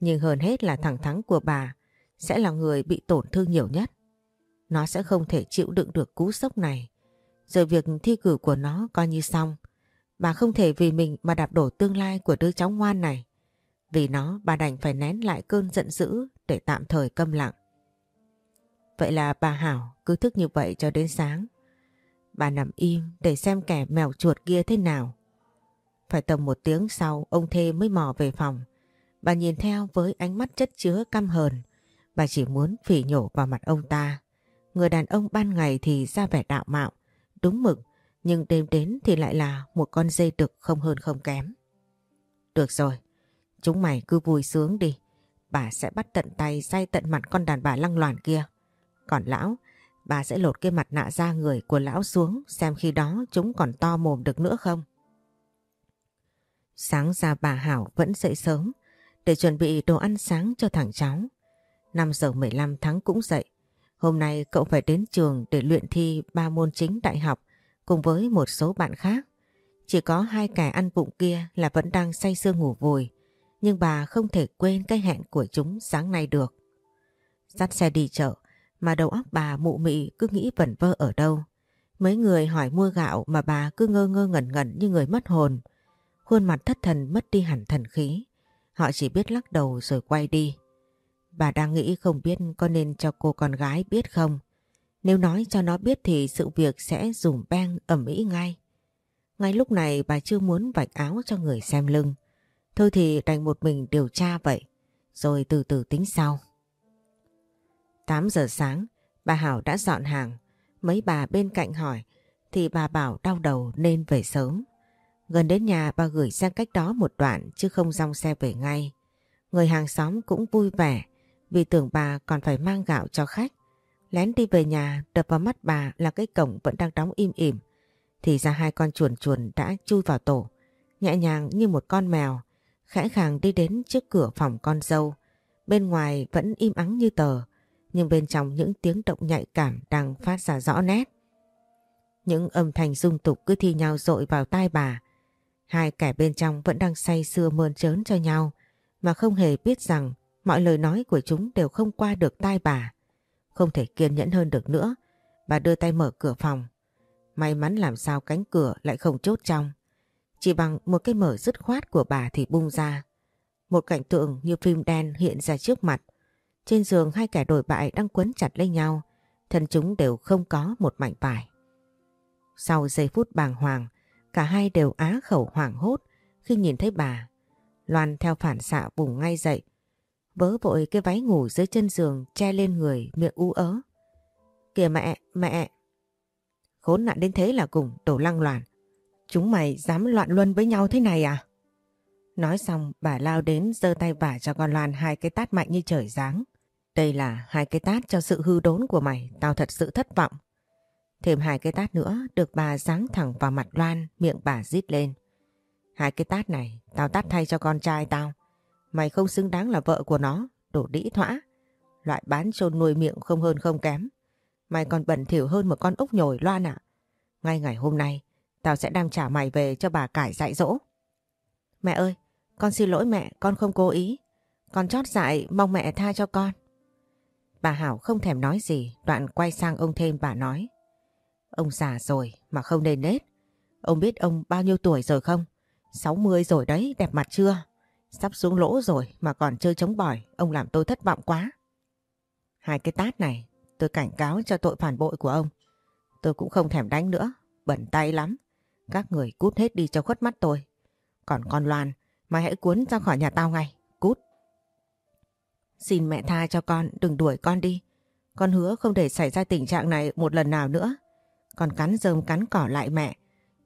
Nhưng hơn hết là thẳng thắng của bà sẽ là người bị tổn thương nhiều nhất. Nó sẽ không thể chịu đựng được cú sốc này. Rồi việc thi cử của nó coi như xong. Bà không thể vì mình mà đạp đổ tương lai của đứa cháu ngoan này. Vì nó, bà đành phải nén lại cơn giận dữ để tạm thời câm lặng. Vậy là bà Hảo cứ thức như vậy cho đến sáng. Bà nằm im để xem kẻ mèo chuột kia thế nào. Phải tầm một tiếng sau ông Thê mới mò về phòng. Bà nhìn theo với ánh mắt chất chứa căm hờn. Bà chỉ muốn phỉ nhổ vào mặt ông ta. Người đàn ông ban ngày thì ra vẻ đạo mạo, đúng mực nhưng đêm đến thì lại là một con dây đực không hơn không kém. Được rồi, chúng mày cứ vui sướng đi. Bà sẽ bắt tận tay say tận mặt con đàn bà lăng loàn kia. Còn lão, bà sẽ lột cái mặt nạ da người của lão xuống xem khi đó chúng còn to mồm được nữa không. Sáng ra bà Hảo vẫn dậy sớm để chuẩn bị đồ ăn sáng cho thằng cháu. 5 giờ 15 tháng cũng dậy. Hôm nay cậu phải đến trường để luyện thi ba môn chính đại học cùng với một số bạn khác. Chỉ có hai kẻ ăn bụng kia là vẫn đang say sưa ngủ vùi, nhưng bà không thể quên cái hẹn của chúng sáng nay được. Dắt xe đi chợ, mà đầu óc bà mụ mị cứ nghĩ vẩn vơ ở đâu. Mấy người hỏi mua gạo mà bà cứ ngơ ngơ ngẩn ngẩn như người mất hồn. Khuôn mặt thất thần mất đi hẳn thần khí. Họ chỉ biết lắc đầu rồi quay đi. Bà đang nghĩ không biết có nên cho cô con gái biết không? Nếu nói cho nó biết thì sự việc sẽ dùng beng ẩm ý ngay. Ngay lúc này bà chưa muốn vạch áo cho người xem lưng. Thôi thì đành một mình điều tra vậy, rồi từ từ tính sau. 8 giờ sáng, bà Hảo đã dọn hàng. Mấy bà bên cạnh hỏi, thì bà bảo đau đầu nên về sớm. Gần đến nhà bà gửi xe cách đó một đoạn chứ không dòng xe về ngay. Người hàng xóm cũng vui vẻ vì tưởng bà còn phải mang gạo cho khách. Lén đi về nhà đập vào mắt bà là cái cổng vẫn đang đóng im ỉm. Thì ra hai con chuồn chuồn đã chui vào tổ. Nhẹ nhàng như một con mèo. Khẽ khàng đi đến trước cửa phòng con dâu. Bên ngoài vẫn im ắng như tờ. Nhưng bên trong những tiếng động nhạy cảm đang phát ra rõ nét. Những âm thanh dung tục cứ thi nhau dội vào tai bà. Hai kẻ bên trong vẫn đang say sưa mơn trớn cho nhau. Mà không hề biết rằng mọi lời nói của chúng đều không qua được tai bà. Không thể kiên nhẫn hơn được nữa. Bà đưa tay mở cửa phòng. May mắn làm sao cánh cửa lại không chốt trong. Chỉ bằng một cái mở dứt khoát của bà thì bung ra. Một cảnh tượng như phim đen hiện ra trước mặt. Trên giường hai kẻ đổi bại đang quấn chặt lấy nhau. Thân chúng đều không có một mảnh vải. Sau giây phút bàng hoàng, cả hai đều á khẩu hoảng hốt khi nhìn thấy bà. Loan theo phản xạ vùng ngay dậy, Vớ vội cái váy ngủ dưới chân giường che lên người miệng u ớ. Kìa mẹ, mẹ! Khốn nạn đến thế là cùng đổ lăng loạn. Chúng mày dám loạn luân với nhau thế này à? Nói xong bà lao đến giơ tay vả cho con Loan hai cái tát mạnh như trời giáng. Đây là hai cái tát cho sự hư đốn của mày, tao thật sự thất vọng. Thêm hai cái tát nữa được bà giáng thẳng vào mặt Loan, miệng bà rít lên. Hai cái tát này tao tát thay cho con trai tao. Mày không xứng đáng là vợ của nó, đổ đĩ thỏa. Loại bán trôn nuôi miệng không hơn không kém. Mày còn bẩn thỉu hơn một con ốc nhồi loan ạ. Ngay ngày hôm nay, tao sẽ đem trả mày về cho bà cải dạy dỗ. Mẹ ơi, con xin lỗi mẹ, con không cố ý. Con chót dại mong mẹ tha cho con. Bà Hảo không thèm nói gì, đoạn quay sang ông thêm bà nói. Ông già rồi mà không nên nết. Ông biết ông bao nhiêu tuổi rồi không? 60 rồi đấy, đẹp mặt chưa? Sắp xuống lỗ rồi mà còn chơi chống bỏi, ông làm tôi thất vọng quá. Hai cái tát này, tôi cảnh cáo cho tội phản bội của ông. Tôi cũng không thèm đánh nữa, bẩn tay lắm. Các người cút hết đi cho khuất mắt tôi. Còn con Loan, mày hãy cuốn ra khỏi nhà tao ngay. Xin mẹ tha cho con, đừng đuổi con đi. Con hứa không để xảy ra tình trạng này một lần nào nữa. Con cắn rơm cắn cỏ lại mẹ.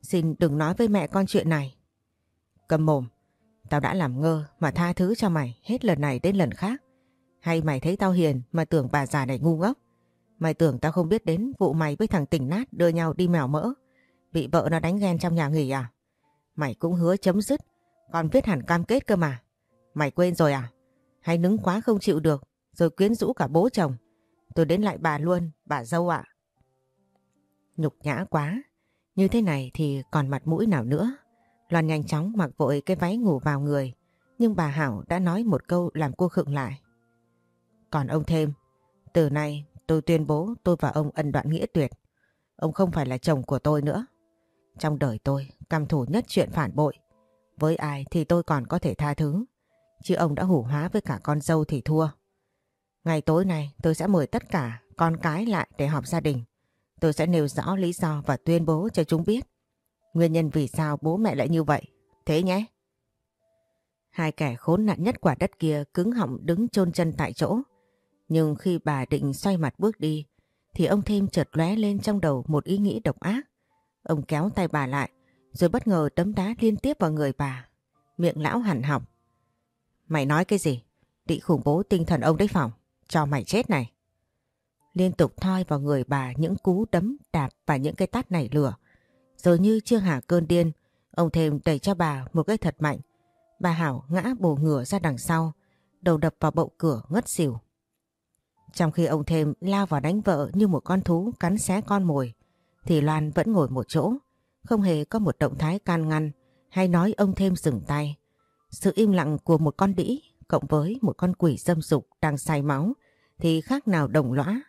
Xin đừng nói với mẹ con chuyện này. Cầm mồm, tao đã làm ngơ mà tha thứ cho mày hết lần này đến lần khác. Hay mày thấy tao hiền mà tưởng bà già này ngu ngốc? Mày tưởng tao không biết đến vụ mày với thằng tỉnh nát đưa nhau đi mèo mỡ. Bị vợ nó đánh ghen trong nhà nghỉ à? Mày cũng hứa chấm dứt, Con viết hẳn cam kết cơ mà. Mày quên rồi à? Hay nứng quá không chịu được, rồi quyến rũ cả bố chồng. Tôi đến lại bà luôn, bà dâu ạ. Nhục nhã quá, như thế này thì còn mặt mũi nào nữa. Loan nhanh chóng mặc vội cái váy ngủ vào người, nhưng bà Hảo đã nói một câu làm cô khựng lại. Còn ông thêm, từ nay tôi tuyên bố tôi và ông ân đoạn nghĩa tuyệt. Ông không phải là chồng của tôi nữa. Trong đời tôi, căm thủ nhất chuyện phản bội. Với ai thì tôi còn có thể tha thứ. Chứ ông đã hủ hóa với cả con dâu thì thua. Ngày tối nay, tôi sẽ mời tất cả con cái lại để họp gia đình. Tôi sẽ nêu rõ lý do và tuyên bố cho chúng biết. Nguyên nhân vì sao bố mẹ lại như vậy. Thế nhé. Hai kẻ khốn nạn nhất quả đất kia cứng họng đứng chôn chân tại chỗ. Nhưng khi bà định xoay mặt bước đi, thì ông thêm chợt lóe lên trong đầu một ý nghĩ độc ác. Ông kéo tay bà lại, rồi bất ngờ đấm đá liên tiếp vào người bà. Miệng lão hẳn học. Mày nói cái gì? Định khủng bố tinh thần ông đấy phòng. Cho mày chết này. Liên tục thoi vào người bà những cú đấm đạp và những cái tát này lửa. Rồi như chưa hả cơn điên, ông thêm đẩy cho bà một cái thật mạnh. Bà Hảo ngã bổ ngửa ra đằng sau, đầu đập vào bậu cửa ngất xỉu. Trong khi ông thêm lao vào đánh vợ như một con thú cắn xé con mồi, thì Loan vẫn ngồi một chỗ, không hề có một động thái can ngăn hay nói ông thêm dừng tay. Sự im lặng của một con đĩ cộng với một con quỷ dâm dục đang say máu thì khác nào đồng lõa.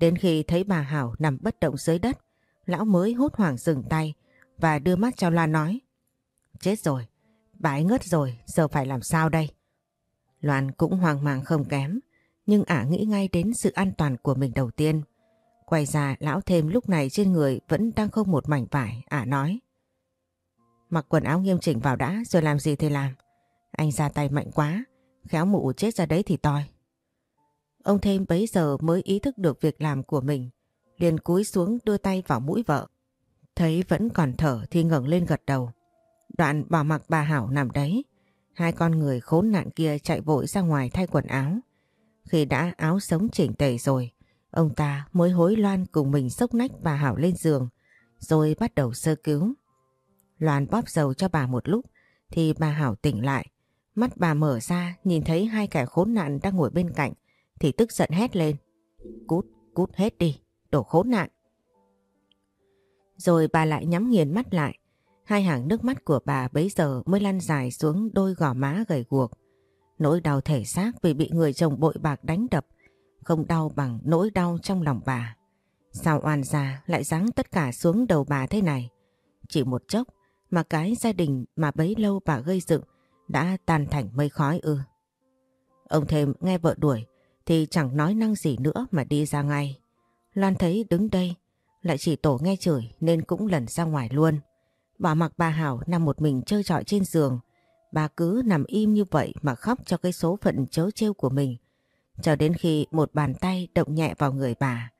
Đến khi thấy bà Hảo nằm bất động dưới đất, lão mới hốt hoảng dừng tay và đưa mắt cho Loan nói. Chết rồi, bà ấy ngất rồi, giờ phải làm sao đây? Loan cũng hoang mang không kém, nhưng ả nghĩ ngay đến sự an toàn của mình đầu tiên. Quay ra lão thêm lúc này trên người vẫn đang không một mảnh vải, ả nói. Mặc quần áo nghiêm chỉnh vào đã rồi làm gì thì làm. Anh ra tay mạnh quá, khéo mụ chết ra đấy thì toi. Ông thêm bấy giờ mới ý thức được việc làm của mình, liền cúi xuống đưa tay vào mũi vợ. Thấy vẫn còn thở thì ngẩng lên gật đầu. Đoạn bỏ mặc bà Hảo nằm đấy, hai con người khốn nạn kia chạy vội ra ngoài thay quần áo. Khi đã áo sống chỉnh tề rồi, ông ta mới hối Loan cùng mình sốc nách bà Hảo lên giường, rồi bắt đầu sơ cứu. Loan bóp dầu cho bà một lúc, thì bà Hảo tỉnh lại. Mắt bà mở ra nhìn thấy hai kẻ khốn nạn đang ngồi bên cạnh, thì tức giận hét lên. Cút, cút hết đi, đồ khốn nạn. Rồi bà lại nhắm nghiền mắt lại. Hai hàng nước mắt của bà bấy giờ mới lăn dài xuống đôi gò má gầy guộc. Nỗi đau thể xác vì bị người chồng bội bạc đánh đập không đau bằng nỗi đau trong lòng bà. Sao oan gia lại giáng tất cả xuống đầu bà thế này? Chỉ một chốc mà cái gia đình mà bấy lâu bà gây dựng đã tan thành mây khói ư. Ông thêm nghe vợ đuổi thì chẳng nói năng gì nữa mà đi ra ngay. Loan thấy đứng đây lại chỉ tổ nghe chửi nên cũng lần ra ngoài luôn. Bà mặc bà Hảo nằm một mình chơi trọi trên giường. Bà cứ nằm im như vậy mà khóc cho cái số phận chớ trêu của mình. Cho đến khi một bàn tay động nhẹ vào người bà.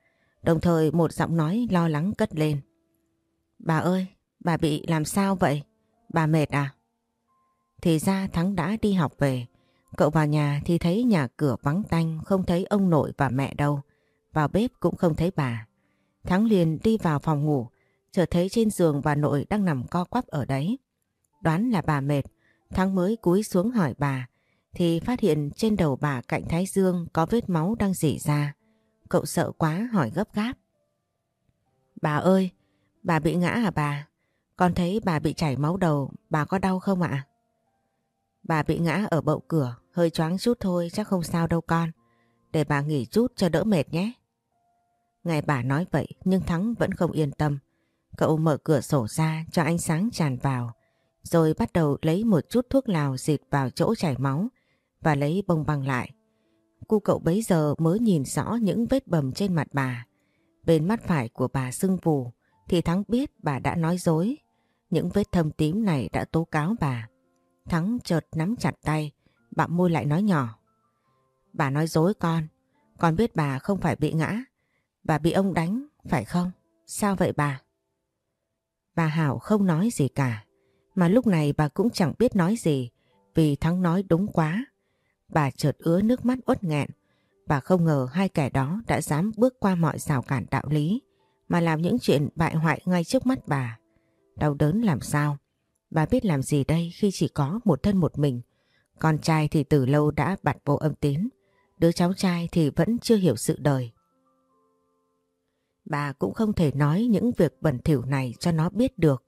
Đồng thời một giọng nói lo lắng cất lên. Bà ơi, bà bị làm sao vậy? Bà mệt à? Thì ra Thắng đã đi học về. Cậu vào nhà thì thấy nhà cửa vắng tanh, không thấy ông nội và mẹ đâu. Vào bếp cũng không thấy bà. Thắng liền đi vào phòng ngủ, chợt thấy trên giường bà nội đang nằm co quắp ở đấy. đoán là bà mệt, Thắng mới cúi xuống hỏi bà, thì phát hiện trên đầu bà cạnh thái dương có vết máu đang rỉ ra. Cậu sợ quá hỏi gấp gáp. Bà ơi, bà bị ngã à bà? Con thấy bà bị chảy máu đầu, bà có đau không ạ? Bà bị ngã ở bậu cửa, hơi choáng chút thôi chắc không sao đâu con. Để bà nghỉ chút cho đỡ mệt nhé. Ngày bà nói vậy nhưng Thắng vẫn không yên tâm. Cậu mở cửa sổ ra cho ánh sáng tràn vào, rồi bắt đầu lấy một chút thuốc lào xịt vào chỗ chảy máu và lấy bông băng lại. cô cậu bấy giờ mới nhìn rõ những vết bầm trên mặt bà. Bên mắt phải của bà sưng vù thì Thắng biết bà đã nói dối. Những vết thâm tím này đã tố cáo bà. Thắng chợt nắm chặt tay, bặm môi lại nói nhỏ. Bà nói dối con, con biết bà không phải bị ngã. Bà bị ông đánh, phải không? Sao vậy bà? Bà Hảo không nói gì cả. Mà lúc này bà cũng chẳng biết nói gì vì Thắng nói đúng quá. Bà chợt ứa nước mắt uất nghẹn. Bà không ngờ hai kẻ đó đã dám bước qua mọi rào cản đạo lý mà làm những chuyện bại hoại ngay trước mắt bà. Đau đớn làm sao? Bà biết làm gì đây khi chỉ có một thân một mình. Con trai thì từ lâu đã bặt vô âm tín. Đứa cháu trai thì vẫn chưa hiểu sự đời. Bà cũng không thể nói những việc bẩn thỉu này cho nó biết được.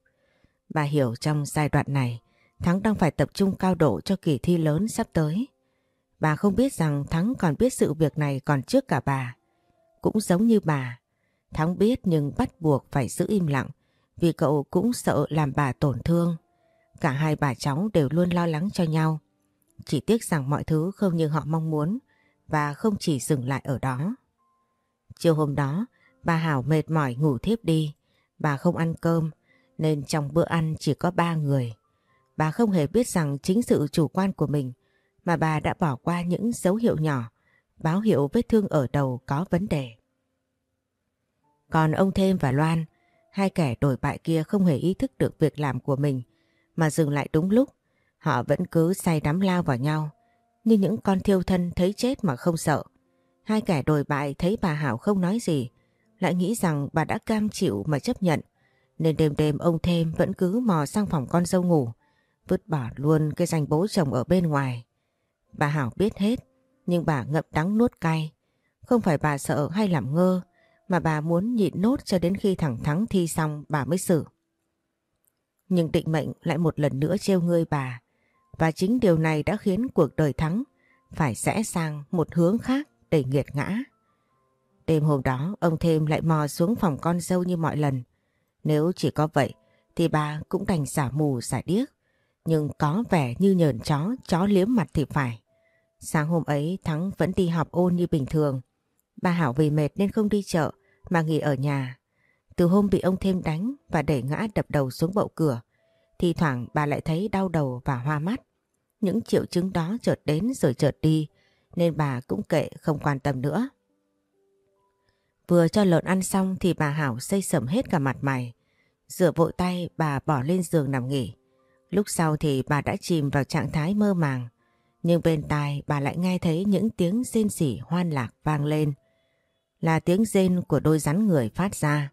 Bà hiểu trong giai đoạn này, Thắng đang phải tập trung cao độ cho kỳ thi lớn sắp tới. Bà không biết rằng Thắng còn biết sự việc này còn trước cả bà. Cũng giống như bà. Thắng biết nhưng bắt buộc phải giữ im lặng vì cậu cũng sợ làm bà tổn thương. Cả hai bà cháu đều luôn lo lắng cho nhau. Chỉ tiếc rằng mọi thứ không như họ mong muốn và không chỉ dừng lại ở đó. Chiều hôm đó, bà Hảo mệt mỏi ngủ thiếp đi. Bà không ăn cơm nên trong bữa ăn chỉ có ba người. Bà không hề biết rằng chính sự chủ quan của mình mà bà đã bỏ qua những dấu hiệu nhỏ, báo hiệu vết thương ở đầu có vấn đề. Còn ông Thêm và Loan, hai kẻ đổi bại kia không hề ý thức được việc làm của mình mà dừng lại đúng lúc. Họ vẫn cứ say đắm lao vào nhau, như những con thiêu thân thấy chết mà không sợ. Hai kẻ đồi bại thấy bà Hảo không nói gì, lại nghĩ rằng bà đã cam chịu mà chấp nhận. Nên đêm đêm ông Thêm vẫn cứ mò sang phòng con dâu ngủ, vứt bỏ luôn cái danh bố chồng ở bên ngoài. Bà Hảo biết hết, nhưng bà ngậm đắng nuốt cay. Không phải bà sợ hay làm ngơ, mà bà muốn nhịn nốt cho đến khi thẳng thắng thi xong bà mới xử. Nhưng định mệnh lại một lần nữa trêu ngươi bà, và chính điều này đã khiến cuộc đời thắng phải rẽ sang một hướng khác để nghiệt ngã. Đêm hôm đó ông thêm lại mò xuống phòng con dâu như mọi lần. Nếu chỉ có vậy thì bà cũng đành xả mù giả điếc. Nhưng có vẻ như nhờn chó, chó liếm mặt thì phải. Sáng hôm ấy Thắng vẫn đi học ôn như bình thường. Bà Hảo vì mệt nên không đi chợ mà nghỉ ở nhà. Từ hôm bị ông thêm đánh và đẩy ngã đập đầu xuống bậu cửa, thì thoảng bà lại thấy đau đầu và hoa mắt. Những triệu chứng đó chợt đến rồi chợt đi, nên bà cũng kệ không quan tâm nữa. Vừa cho lợn ăn xong thì bà Hảo xây sầm hết cả mặt mày. Rửa vội tay bà bỏ lên giường nằm nghỉ. Lúc sau thì bà đã chìm vào trạng thái mơ màng. Nhưng bên tai bà lại nghe thấy những tiếng rên rỉ hoan lạc vang lên. Là tiếng rên của đôi rắn người phát ra.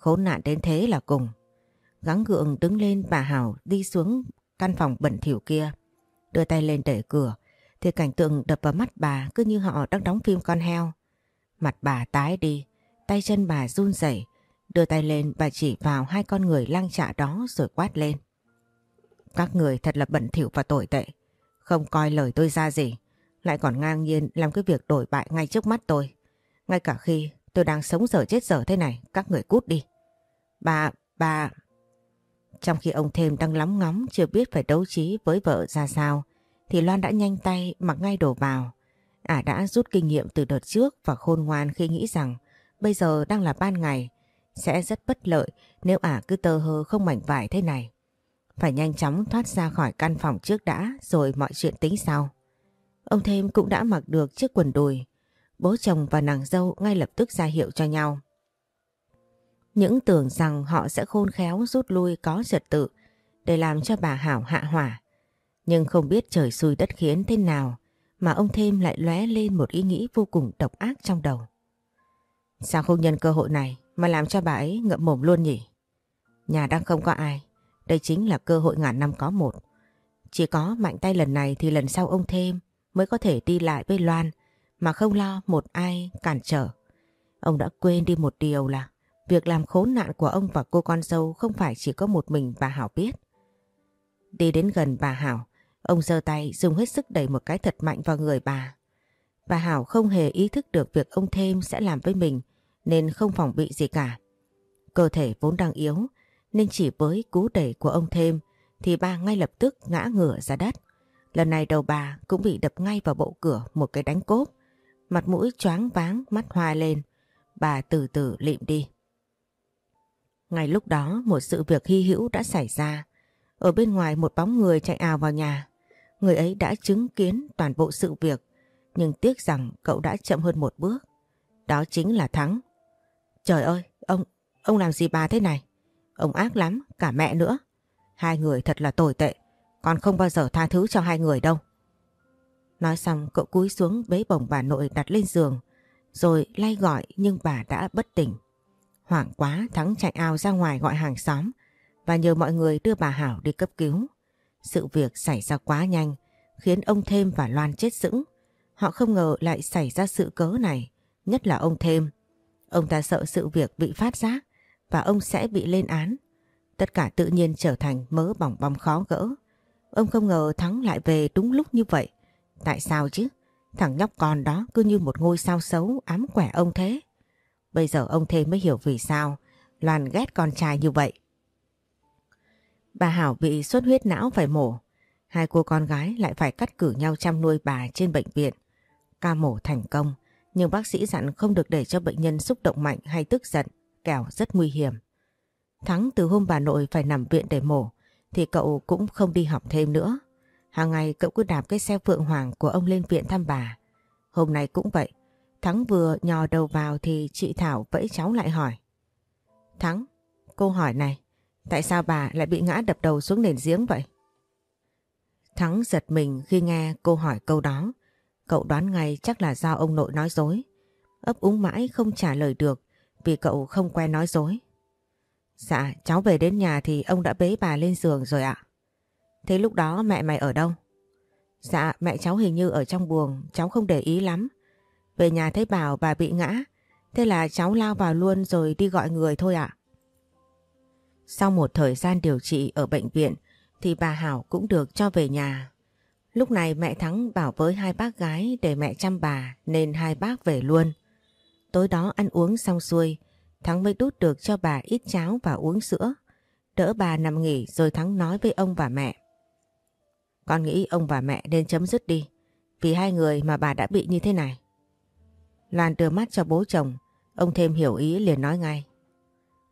Khốn nạn đến thế là cùng. Gắng gượng đứng lên bà Hảo đi xuống căn phòng bẩn thỉu kia. Đưa tay lên đẩy cửa thì cảnh tượng đập vào mắt bà cứ như họ đang đóng phim con heo. Mặt bà tái đi, tay chân bà run rẩy, đưa tay lên bà chỉ vào hai con người lang trạ đó rồi quát lên. Các người thật là bẩn thỉu và tồi tệ, không coi lời tôi ra gì, lại còn ngang nhiên làm cái việc đổi bại ngay trước mắt tôi. Ngay cả khi tôi đang sống dở chết dở thế này, các người cút đi. Bà, bà... Trong khi ông thêm đang lóng ngóng chưa biết phải đấu trí với vợ ra sao, thì Loan đã nhanh tay mặc ngay đồ vào. Ả đã rút kinh nghiệm từ đợt trước và khôn ngoan khi nghĩ rằng bây giờ đang là ban ngày, sẽ rất bất lợi nếu Ả cứ tơ hơ không mảnh vải thế này. Phải nhanh chóng thoát ra khỏi căn phòng trước đã rồi mọi chuyện tính sau. Ông thêm cũng đã mặc được chiếc quần đùi. Bố chồng và nàng dâu ngay lập tức ra hiệu cho nhau. Những tưởng rằng họ sẽ khôn khéo rút lui có trật tự để làm cho bà Hảo hạ hỏa. Nhưng không biết trời xui đất khiến thế nào mà ông thêm lại lóe lên một ý nghĩ vô cùng độc ác trong đầu. Sao không nhân cơ hội này mà làm cho bà ấy ngậm mồm luôn nhỉ? Nhà đang không có ai, Đây chính là cơ hội ngàn năm có một. Chỉ có mạnh tay lần này thì lần sau ông thêm mới có thể đi lại với Loan mà không lo một ai cản trở. Ông đã quên đi một điều là việc làm khốn nạn của ông và cô con dâu không phải chỉ có một mình bà Hảo biết. Đi đến gần bà Hảo, ông giơ tay dùng hết sức đẩy một cái thật mạnh vào người bà. Bà Hảo không hề ý thức được việc ông thêm sẽ làm với mình nên không phòng bị gì cả. Cơ thể vốn đang yếu nên chỉ với cú đẩy của ông thêm thì bà ngay lập tức ngã ngửa ra đất. Lần này đầu bà cũng bị đập ngay vào bộ cửa một cái đánh cốp. Mặt mũi choáng váng, mắt hoa lên. Bà từ từ lịm đi. Ngay lúc đó một sự việc hy hữu đã xảy ra. Ở bên ngoài một bóng người chạy ào vào nhà. Người ấy đã chứng kiến toàn bộ sự việc. Nhưng tiếc rằng cậu đã chậm hơn một bước. Đó chính là Thắng. Trời ơi, ông, ông làm gì bà thế này? Ông ác lắm, cả mẹ nữa. Hai người thật là tồi tệ. Con không bao giờ tha thứ cho hai người đâu. Nói xong cậu cúi xuống bế bổng bà nội đặt lên giường. Rồi lay gọi nhưng bà đã bất tỉnh. Hoảng quá Thắng chạy ao ra ngoài gọi hàng xóm và nhờ mọi người đưa bà Hảo đi cấp cứu. Sự việc xảy ra quá nhanh khiến ông Thêm và Loan chết sững. Họ không ngờ lại xảy ra sự cớ này, nhất là ông Thêm. Ông ta sợ sự việc bị phát giác và ông sẽ bị lên án. Tất cả tự nhiên trở thành mớ bỏng bong khó gỡ. Ông không ngờ Thắng lại về đúng lúc như vậy. Tại sao chứ? Thằng nhóc con đó cứ như một ngôi sao xấu ám quẻ ông thế. Bây giờ ông thêm mới hiểu vì sao Loan ghét con trai như vậy. Bà Hảo bị xuất huyết não phải mổ. Hai cô con gái lại phải cắt cử nhau chăm nuôi bà trên bệnh viện. Ca mổ thành công, nhưng bác sĩ dặn không được để cho bệnh nhân xúc động mạnh hay tức giận, kẻo rất nguy hiểm. Thắng từ hôm bà nội phải nằm viện để mổ, thì cậu cũng không đi học thêm nữa. Hàng ngày cậu cứ đạp cái xe phượng hoàng của ông lên viện thăm bà. Hôm nay cũng vậy, Thắng vừa nhò đầu vào thì chị Thảo vẫy cháu lại hỏi. Thắng, cô hỏi này, tại sao bà lại bị ngã đập đầu xuống nền giếng vậy? Thắng giật mình khi nghe cô hỏi câu đó. Cậu đoán ngay chắc là do ông nội nói dối. Ấp úng mãi không trả lời được vì cậu không quen nói dối. Dạ, cháu về đến nhà thì ông đã bế bà lên giường rồi ạ. Thế lúc đó mẹ mày ở đâu? Dạ, mẹ cháu hình như ở trong buồng, cháu không để ý lắm. Về nhà thấy bảo bà bị ngã, thế là cháu lao vào luôn rồi đi gọi người thôi ạ. Sau một thời gian điều trị ở bệnh viện thì bà Hảo cũng được cho về nhà. Lúc này mẹ Thắng bảo với hai bác gái để mẹ chăm bà nên hai bác về luôn. Tối đó ăn uống xong xuôi, Thắng mới đút được cho bà ít cháo và uống sữa. Đỡ bà nằm nghỉ rồi Thắng nói với ông và mẹ. Con nghĩ ông và mẹ nên chấm dứt đi, vì hai người mà bà đã bị như thế này. Loan đưa mắt cho bố chồng, ông thêm hiểu ý liền nói ngay.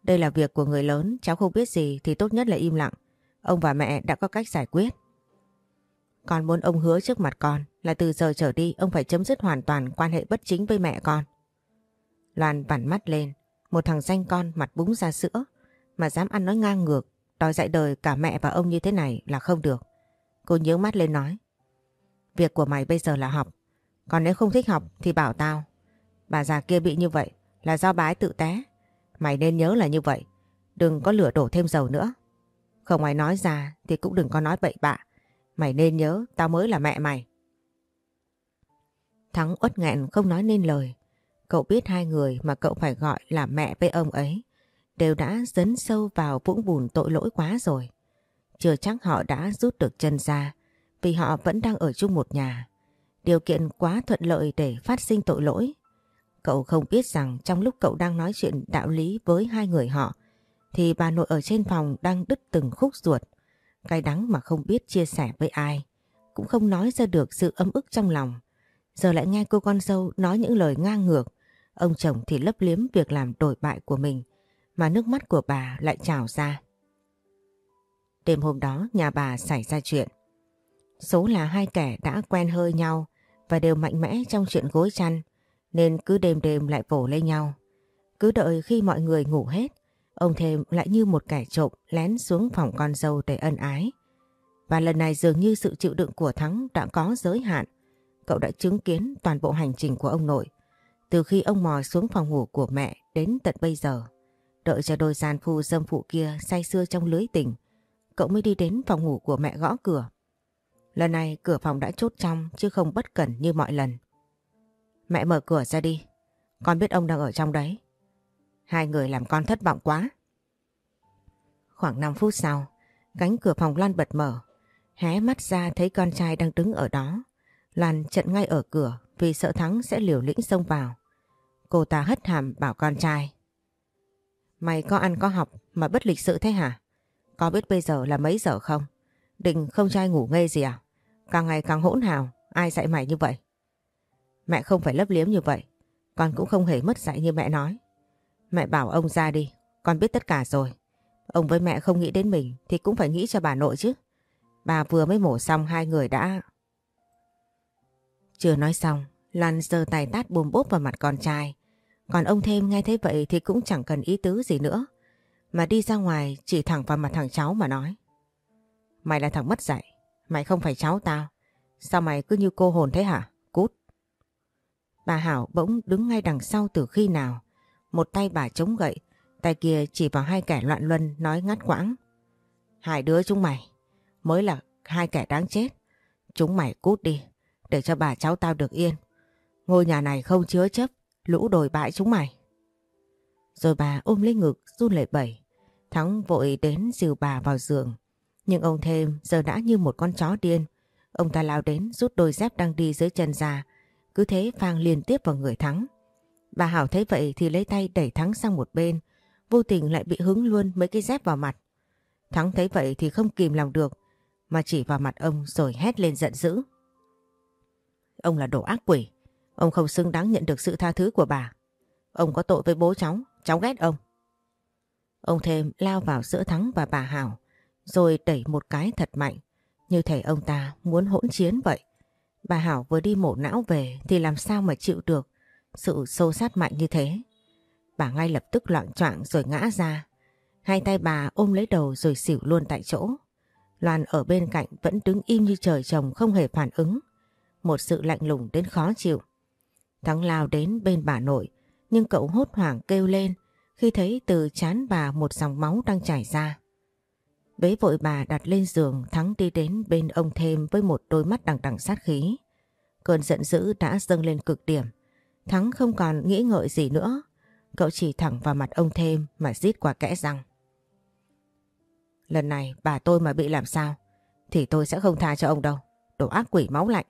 Đây là việc của người lớn, cháu không biết gì thì tốt nhất là im lặng. Ông và mẹ đã có cách giải quyết. Con muốn ông hứa trước mặt con là từ giờ trở đi ông phải chấm dứt hoàn toàn quan hệ bất chính với mẹ con. Loan vặn mắt lên, một thằng danh con mặt búng ra sữa mà dám ăn nói ngang ngược, đòi dạy đời cả mẹ và ông như thế này là không được. Cô nhớ mắt lên nói. Việc của mày bây giờ là học, còn nếu không thích học thì bảo tao, Bà già kia bị như vậy là do bái tự té. Mày nên nhớ là như vậy. Đừng có lửa đổ thêm dầu nữa. Không ai nói ra thì cũng đừng có nói bậy bạ. Mày nên nhớ tao mới là mẹ mày. Thắng uất nghẹn không nói nên lời. Cậu biết hai người mà cậu phải gọi là mẹ với ông ấy đều đã dấn sâu vào vũng bùn tội lỗi quá rồi. Chưa chắc họ đã rút được chân ra vì họ vẫn đang ở chung một nhà. Điều kiện quá thuận lợi để phát sinh tội lỗi Cậu không biết rằng trong lúc cậu đang nói chuyện đạo lý với hai người họ, thì bà nội ở trên phòng đang đứt từng khúc ruột. Cái đắng mà không biết chia sẻ với ai. Cũng không nói ra được sự ấm ức trong lòng. Giờ lại nghe cô con dâu nói những lời ngang ngược. Ông chồng thì lấp liếm việc làm đổi bại của mình. Mà nước mắt của bà lại trào ra. Đêm hôm đó, nhà bà xảy ra chuyện. Số là hai kẻ đã quen hơi nhau và đều mạnh mẽ trong chuyện gối chăn nên cứ đêm đêm lại vồ lấy nhau. Cứ đợi khi mọi người ngủ hết, ông thêm lại như một kẻ trộm lén xuống phòng con dâu để ân ái. Và lần này dường như sự chịu đựng của Thắng đã có giới hạn. Cậu đã chứng kiến toàn bộ hành trình của ông nội. Từ khi ông mò xuống phòng ngủ của mẹ đến tận bây giờ. Đợi cho đôi gian phu dâm phụ kia say sưa trong lưới tình. cậu mới đi đến phòng ngủ của mẹ gõ cửa. Lần này cửa phòng đã chốt trong chứ không bất cẩn như mọi lần. Mẹ mở cửa ra đi. Con biết ông đang ở trong đấy. Hai người làm con thất vọng quá. Khoảng 5 phút sau, cánh cửa phòng Loan bật mở. Hé mắt ra thấy con trai đang đứng ở đó. Loan chặn ngay ở cửa vì sợ Thắng sẽ liều lĩnh xông vào. Cô ta hất hàm bảo con trai. Mày có ăn có học mà bất lịch sự thế hả? Có biết bây giờ là mấy giờ không? Định không trai ngủ ngây gì à? Càng ngày càng hỗn hào, ai dạy mày như vậy? Mẹ không phải lấp liếm như vậy, con cũng không hề mất dạy như mẹ nói. Mẹ bảo ông ra đi, con biết tất cả rồi. Ông với mẹ không nghĩ đến mình thì cũng phải nghĩ cho bà nội chứ. Bà vừa mới mổ xong hai người đã... Chưa nói xong, Lan giơ tay tát bùm bốp vào mặt con trai. Còn ông thêm nghe thấy vậy thì cũng chẳng cần ý tứ gì nữa. Mà đi ra ngoài chỉ thẳng vào mặt thằng cháu mà nói. Mày là thằng mất dạy. Mày không phải cháu tao. Sao mày cứ như cô hồn thế hả? Bà Hảo bỗng đứng ngay đằng sau từ khi nào. Một tay bà chống gậy. Tay kia chỉ vào hai kẻ loạn luân nói ngắt quãng. Hai đứa chúng mày. Mới là hai kẻ đáng chết. Chúng mày cút đi. Để cho bà cháu tao được yên. Ngôi nhà này không chứa chấp, lũ đồi bại chúng mày. Rồi bà ôm lấy ngực, run lẩy bẩy. Thắng vội đến dìu bà vào giường. Nhưng ông thêm giờ đã như một con chó điên. Ông ta lao đến rút đôi dép đang đi dưới chân ra. Cứ thế phang liên tiếp vào người Thắng. Bà Hảo thấy vậy thì lấy tay đẩy Thắng sang một bên. Vô tình lại bị hứng luôn mấy cái dép vào mặt. Thắng thấy vậy thì không kìm lòng được. Mà chỉ vào mặt ông rồi hét lên giận dữ. Ông là đồ ác quỷ. Ông không xứng đáng nhận được sự tha thứ của bà. Ông có tội với bố cháu, cháu ghét ông. Ông thêm lao vào giữa Thắng và bà Hảo, rồi đẩy một cái thật mạnh, như thể ông ta muốn hỗn chiến vậy. Bà Hảo vừa đi mổ não về thì làm sao mà chịu được sự xô sát mạnh như thế. Bà ngay lập tức loạn choạng rồi ngã ra. Hai tay bà ôm lấy đầu rồi xỉu luôn tại chỗ. Loan ở bên cạnh vẫn đứng im như trời trồng không hề phản ứng. Một sự lạnh lùng đến khó chịu. Thắng lao đến bên bà nội, nhưng cậu hốt hoảng kêu lên khi thấy từ chán bà một dòng máu đang chảy ra. Bế vội bà đặt lên giường, Thắng đi đến bên ông thêm với một đôi mắt đằng đằng sát khí. Cơn giận dữ đã dâng lên cực điểm. Thắng không còn nghĩ ngợi gì nữa. Cậu chỉ thẳng vào mặt ông thêm mà rít qua kẽ răng. Lần này bà tôi mà bị làm sao thì tôi sẽ không tha cho ông đâu. Đồ ác quỷ máu lạnh.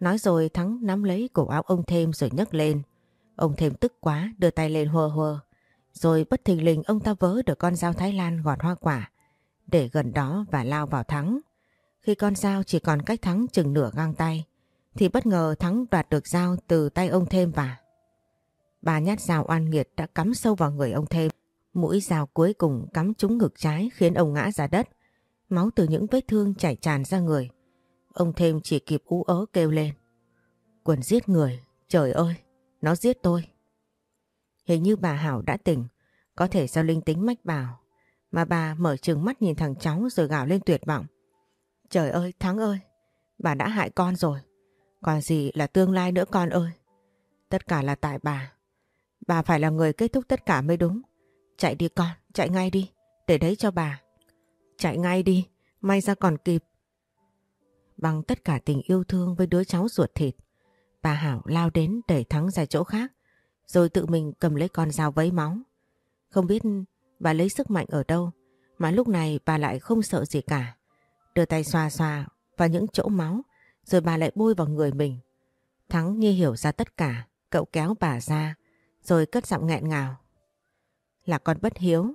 Nói rồi Thắng nắm lấy cổ áo ông thêm rồi nhấc lên. Ông thêm tức quá, đưa tay lên hơ hơ. Rồi bất thình lình ông ta vớ được con dao Thái Lan gọt hoa quả. Để gần đó và lao vào Thắng. Khi con dao chỉ còn cách Thắng chừng nửa ngang tay. Thì bất ngờ Thắng đoạt được dao từ tay ông thêm và. Bà nhát dao oan nghiệt đã cắm sâu vào người ông thêm. Mũi dao cuối cùng cắm trúng ngực trái khiến ông ngã ra đất. Máu từ những vết thương chảy tràn ra người. Ông thêm chỉ kịp ú ớ kêu lên. Quần giết người, trời ơi, nó giết tôi. Hình như bà Hảo đã tỉnh, có thể do linh tính mách bảo. Mà bà mở trừng mắt nhìn thằng cháu rồi gào lên tuyệt vọng. Trời ơi, Thắng ơi, bà đã hại con rồi. Còn gì là tương lai nữa con ơi. Tất cả là tại bà. Bà phải là người kết thúc tất cả mới đúng. Chạy đi con, chạy ngay đi, để đấy cho bà. Chạy ngay đi, may ra còn kịp bằng tất cả tình yêu thương với đứa cháu ruột thịt. Bà Hảo lao đến đẩy Thắng ra chỗ khác, rồi tự mình cầm lấy con dao vấy máu. Không biết bà lấy sức mạnh ở đâu, mà lúc này bà lại không sợ gì cả. Đưa tay xoa xoa vào những chỗ máu, rồi bà lại bôi vào người mình. Thắng như hiểu ra tất cả, cậu kéo bà ra, rồi cất giọng nghẹn ngào. Là con bất hiếu,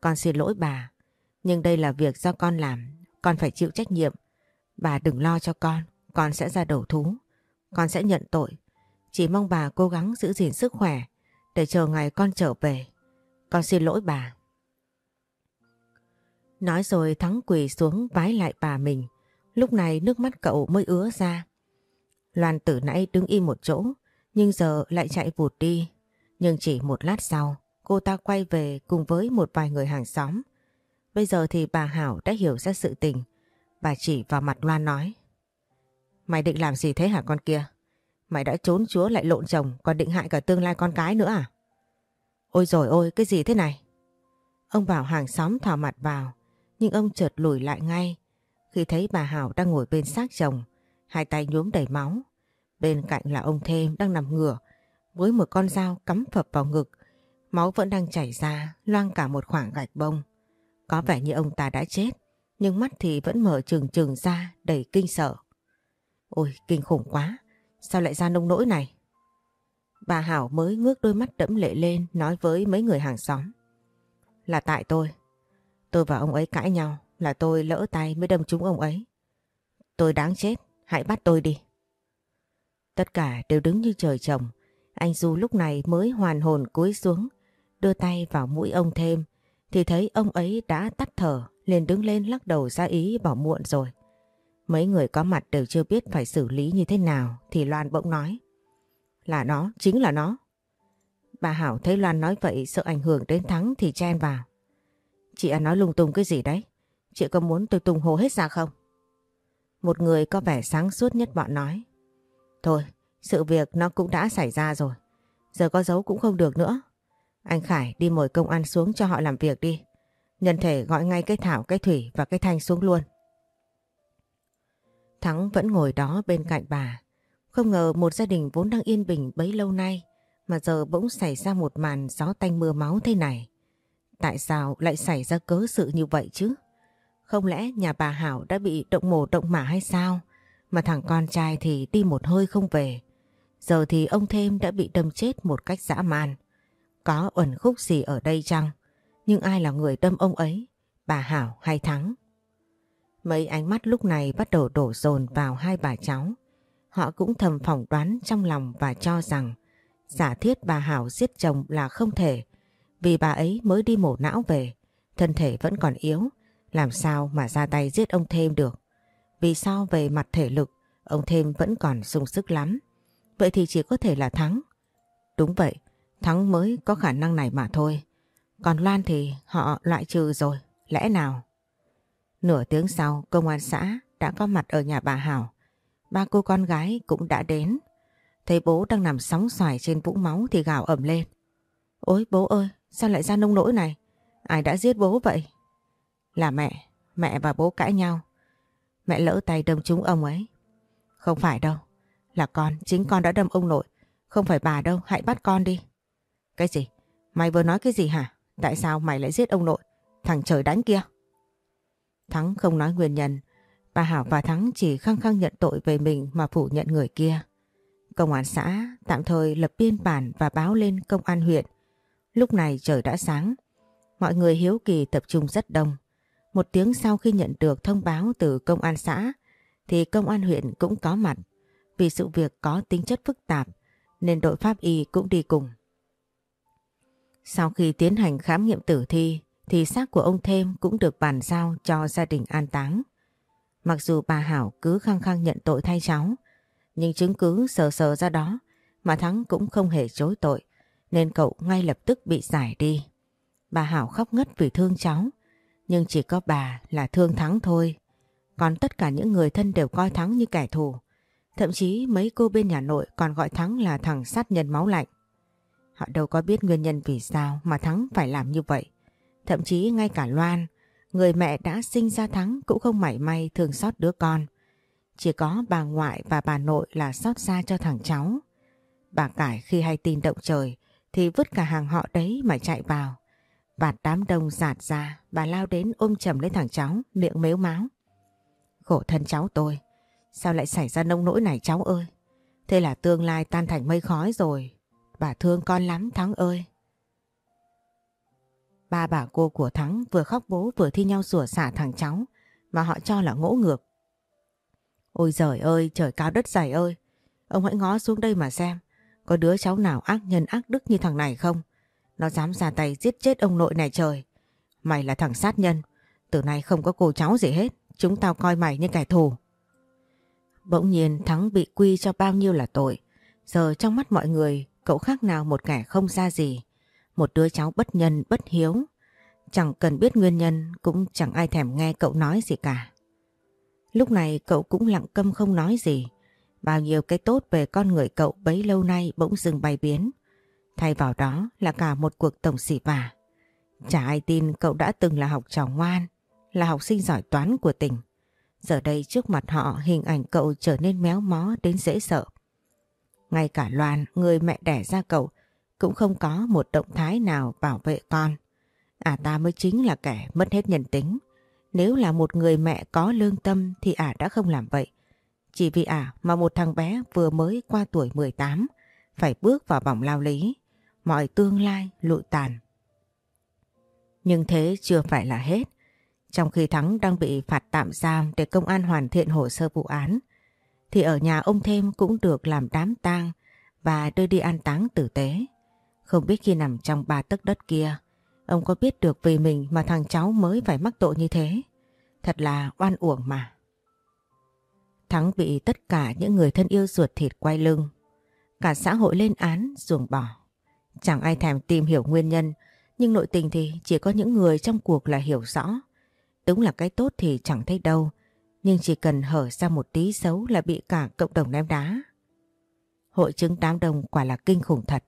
con xin lỗi bà, nhưng đây là việc do con làm, con phải chịu trách nhiệm. Bà đừng lo cho con, con sẽ ra đầu thú. Con sẽ nhận tội. Chỉ mong bà cố gắng giữ gìn sức khỏe để chờ ngày con trở về. Con xin lỗi bà. Nói rồi Thắng quỳ xuống vái lại bà mình. Lúc này nước mắt cậu mới ứa ra. Loan tử nãy đứng im một chỗ, nhưng giờ lại chạy vụt đi. Nhưng chỉ một lát sau, cô ta quay về cùng với một vài người hàng xóm. Bây giờ thì bà Hảo đã hiểu ra sự tình. Bà chỉ vào mặt Loan nói. Mày định làm gì thế hả con kia? Mày đã trốn chúa lại lộn chồng còn định hại cả tương lai con cái nữa à? Ôi rồi ôi cái gì thế này? Ông bảo hàng xóm thò mặt vào nhưng ông chợt lùi lại ngay khi thấy bà Hảo đang ngồi bên xác chồng, hai tay nhuốm đầy máu. Bên cạnh là ông Thêm đang nằm ngửa với một con dao cắm phập vào ngực. Máu vẫn đang chảy ra, loang cả một khoảng gạch bông. Có vẻ như ông ta đã chết, nhưng mắt thì vẫn mở trừng trừng ra đầy kinh sợ. Ôi, kinh khủng quá, sao lại ra nông nỗi này? Bà Hảo mới ngước đôi mắt đẫm lệ lên nói với mấy người hàng xóm. Là tại tôi. Tôi và ông ấy cãi nhau là tôi lỡ tay mới đâm trúng ông ấy. Tôi đáng chết, hãy bắt tôi đi. Tất cả đều đứng như trời trồng. Anh Du lúc này mới hoàn hồn cúi xuống, đưa tay vào mũi ông thêm, thì thấy ông ấy đã tắt thở, liền đứng lên lắc đầu ra ý bỏ muộn rồi. Mấy người có mặt đều chưa biết phải xử lý như thế nào, thì Loan bỗng nói. Là nó, chính là nó. Bà Hảo thấy Loan nói vậy sợ ảnh hưởng đến Thắng thì chen vào. Chị à nói lung tung cái gì đấy? Chị có muốn tôi tung hô hết ra không? Một người có vẻ sáng suốt nhất bọn nói. Thôi, sự việc nó cũng đã xảy ra rồi. Giờ có giấu cũng không được nữa. Anh Khải đi mời công an xuống cho họ làm việc đi. Nhân thể gọi ngay cái Thảo, cái Thủy và cái Thanh xuống luôn. Thắng vẫn ngồi đó bên cạnh bà. Không ngờ một gia đình vốn đang yên bình bấy lâu nay, mà giờ bỗng xảy ra một màn gió tanh mưa máu thế này. Tại sao lại xảy ra cớ sự như vậy chứ? Không lẽ nhà bà Hảo đã bị động mổ động mả hay sao? Mà thằng con trai thì đi một hơi không về. Giờ thì ông thêm đã bị đâm chết một cách dã man. Có uẩn khúc gì ở đây chăng? Nhưng ai là người đâm ông ấy? Bà Hảo hay Thắng? Mấy ánh mắt lúc này bắt đầu đổ dồn vào hai bà cháu. Họ cũng thầm phỏng đoán trong lòng và cho rằng giả thiết bà Hảo giết chồng là không thể vì bà ấy mới đi mổ não về, thân thể vẫn còn yếu, làm sao mà ra tay giết ông thêm được. Vì sao về mặt thể lực, ông thêm vẫn còn sung sức lắm. Vậy thì chỉ có thể là Thắng. Đúng vậy, Thắng mới có khả năng này mà thôi. Còn Loan thì họ loại trừ rồi, lẽ nào? Nửa tiếng sau, công an xã đã có mặt ở nhà bà Hảo. Ba cô con gái cũng đã đến. Thấy bố đang nằm sóng xoài trên vũng máu thì gào ẩm lên. Ôi bố ơi, sao lại ra nông nỗi này? Ai đã giết bố vậy? Là mẹ, mẹ và bố cãi nhau. Mẹ lỡ tay đâm trúng ông ấy. Không phải đâu, là con, chính con đã đâm ông nội. Không phải bà đâu, hãy bắt con đi. Cái gì? Mày vừa nói cái gì hả? Tại sao mày lại giết ông nội? Thằng trời đánh kia. Thắng không nói nguyên nhân. Bà Hảo và Thắng chỉ khăng khăng nhận tội về mình mà phủ nhận người kia. Công an xã tạm thời lập biên bản và báo lên công an huyện. Lúc này trời đã sáng. Mọi người hiếu kỳ tập trung rất đông. Một tiếng sau khi nhận được thông báo từ công an xã, thì công an huyện cũng có mặt. Vì sự việc có tính chất phức tạp, nên đội pháp y cũng đi cùng. Sau khi tiến hành khám nghiệm tử thi thì xác của ông Thêm cũng được bàn giao cho gia đình an táng. Mặc dù bà Hảo cứ khăng khăng nhận tội thay cháu, nhưng chứng cứ sờ sờ ra đó mà Thắng cũng không hề chối tội, nên cậu ngay lập tức bị giải đi. Bà Hảo khóc ngất vì thương cháu, nhưng chỉ có bà là thương Thắng thôi. Còn tất cả những người thân đều coi Thắng như kẻ thù. Thậm chí mấy cô bên nhà nội còn gọi Thắng là thằng sát nhân máu lạnh. Họ đâu có biết nguyên nhân vì sao mà Thắng phải làm như vậy. Thậm chí ngay cả Loan, người mẹ đã sinh ra Thắng cũng không mảy may thường xót đứa con. Chỉ có bà ngoại và bà nội là xót xa cho thằng cháu. Bà cải khi hay tin động trời thì vứt cả hàng họ đấy mà chạy vào. Vạt đám đông giạt ra, bà lao đến ôm chầm lấy thằng cháu, miệng mếu máu. Khổ thân cháu tôi, sao lại xảy ra nông nỗi này cháu ơi? Thế là tương lai tan thành mây khói rồi. Bà thương con lắm Thắng ơi. Ba bà cô của Thắng vừa khóc bố vừa thi nhau rủa xả thằng cháu mà họ cho là ngỗ ngược. Ôi giời ơi, trời cao đất dày ơi. Ông hãy ngó xuống đây mà xem. Có đứa cháu nào ác nhân ác đức như thằng này không? Nó dám ra tay giết chết ông nội này trời. Mày là thằng sát nhân. Từ nay không có cô cháu gì hết. Chúng tao coi mày như kẻ thù. Bỗng nhiên Thắng bị quy cho bao nhiêu là tội. Giờ trong mắt mọi người, cậu khác nào một kẻ không ra gì. Một đứa cháu bất nhân, bất hiếu. Chẳng cần biết nguyên nhân, cũng chẳng ai thèm nghe cậu nói gì cả. Lúc này cậu cũng lặng câm không nói gì. Bao nhiêu cái tốt về con người cậu bấy lâu nay bỗng dừng bay biến. Thay vào đó là cả một cuộc tổng xỉ vả. Chả ai tin cậu đã từng là học trò ngoan, là học sinh giỏi toán của tỉnh. Giờ đây trước mặt họ hình ảnh cậu trở nên méo mó đến dễ sợ. Ngay cả Loan, người mẹ đẻ ra cậu, cũng không có một động thái nào bảo vệ con. À ta mới chính là kẻ mất hết nhân tính. Nếu là một người mẹ có lương tâm thì ả đã không làm vậy. Chỉ vì ả mà một thằng bé vừa mới qua tuổi 18 phải bước vào vòng lao lý. Mọi tương lai lụi tàn. Nhưng thế chưa phải là hết. Trong khi Thắng đang bị phạt tạm giam để công an hoàn thiện hồ sơ vụ án, thì ở nhà ông Thêm cũng được làm đám tang và đưa đi an táng tử tế. Không biết khi nằm trong ba tấc đất kia, ông có biết được vì mình mà thằng cháu mới phải mắc tội như thế. Thật là oan uổng mà. Thắng bị tất cả những người thân yêu ruột thịt quay lưng. Cả xã hội lên án, ruồng bỏ. Chẳng ai thèm tìm hiểu nguyên nhân, nhưng nội tình thì chỉ có những người trong cuộc là hiểu rõ. Đúng là cái tốt thì chẳng thấy đâu, nhưng chỉ cần hở ra một tí xấu là bị cả cộng đồng ném đá. Hội chứng đám đông quả là kinh khủng thật.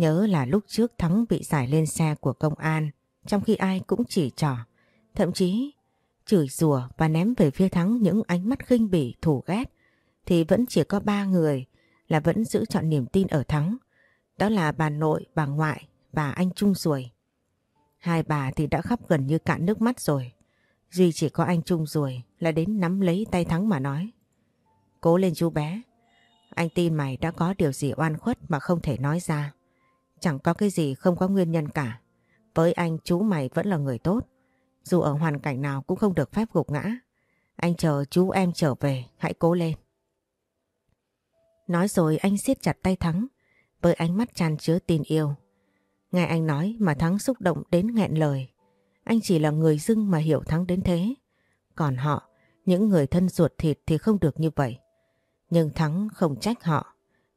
Nhớ là lúc trước Thắng bị giải lên xe của công an, trong khi ai cũng chỉ trỏ, thậm chí chửi rủa và ném về phía Thắng những ánh mắt khinh bỉ thù ghét, thì vẫn chỉ có ba người là vẫn giữ chọn niềm tin ở Thắng. Đó là bà nội, bà ngoại và anh Trung Ruồi. Hai bà thì đã khóc gần như cạn nước mắt rồi. Duy chỉ có anh Trung Ruồi là đến nắm lấy tay Thắng mà nói. Cố lên chú bé. Anh tin mày đã có điều gì oan khuất mà không thể nói ra. Chẳng có cái gì không có nguyên nhân cả. Với anh chú mày vẫn là người tốt. Dù ở hoàn cảnh nào cũng không được phép gục ngã. Anh chờ chú em trở về, hãy cố lên. Nói rồi anh siết chặt tay Thắng với ánh mắt tràn chứa tin yêu. Nghe anh nói mà Thắng xúc động đến nghẹn lời. Anh chỉ là người dưng mà hiểu Thắng đến thế. Còn họ, những người thân ruột thịt thì không được như vậy. Nhưng Thắng không trách họ.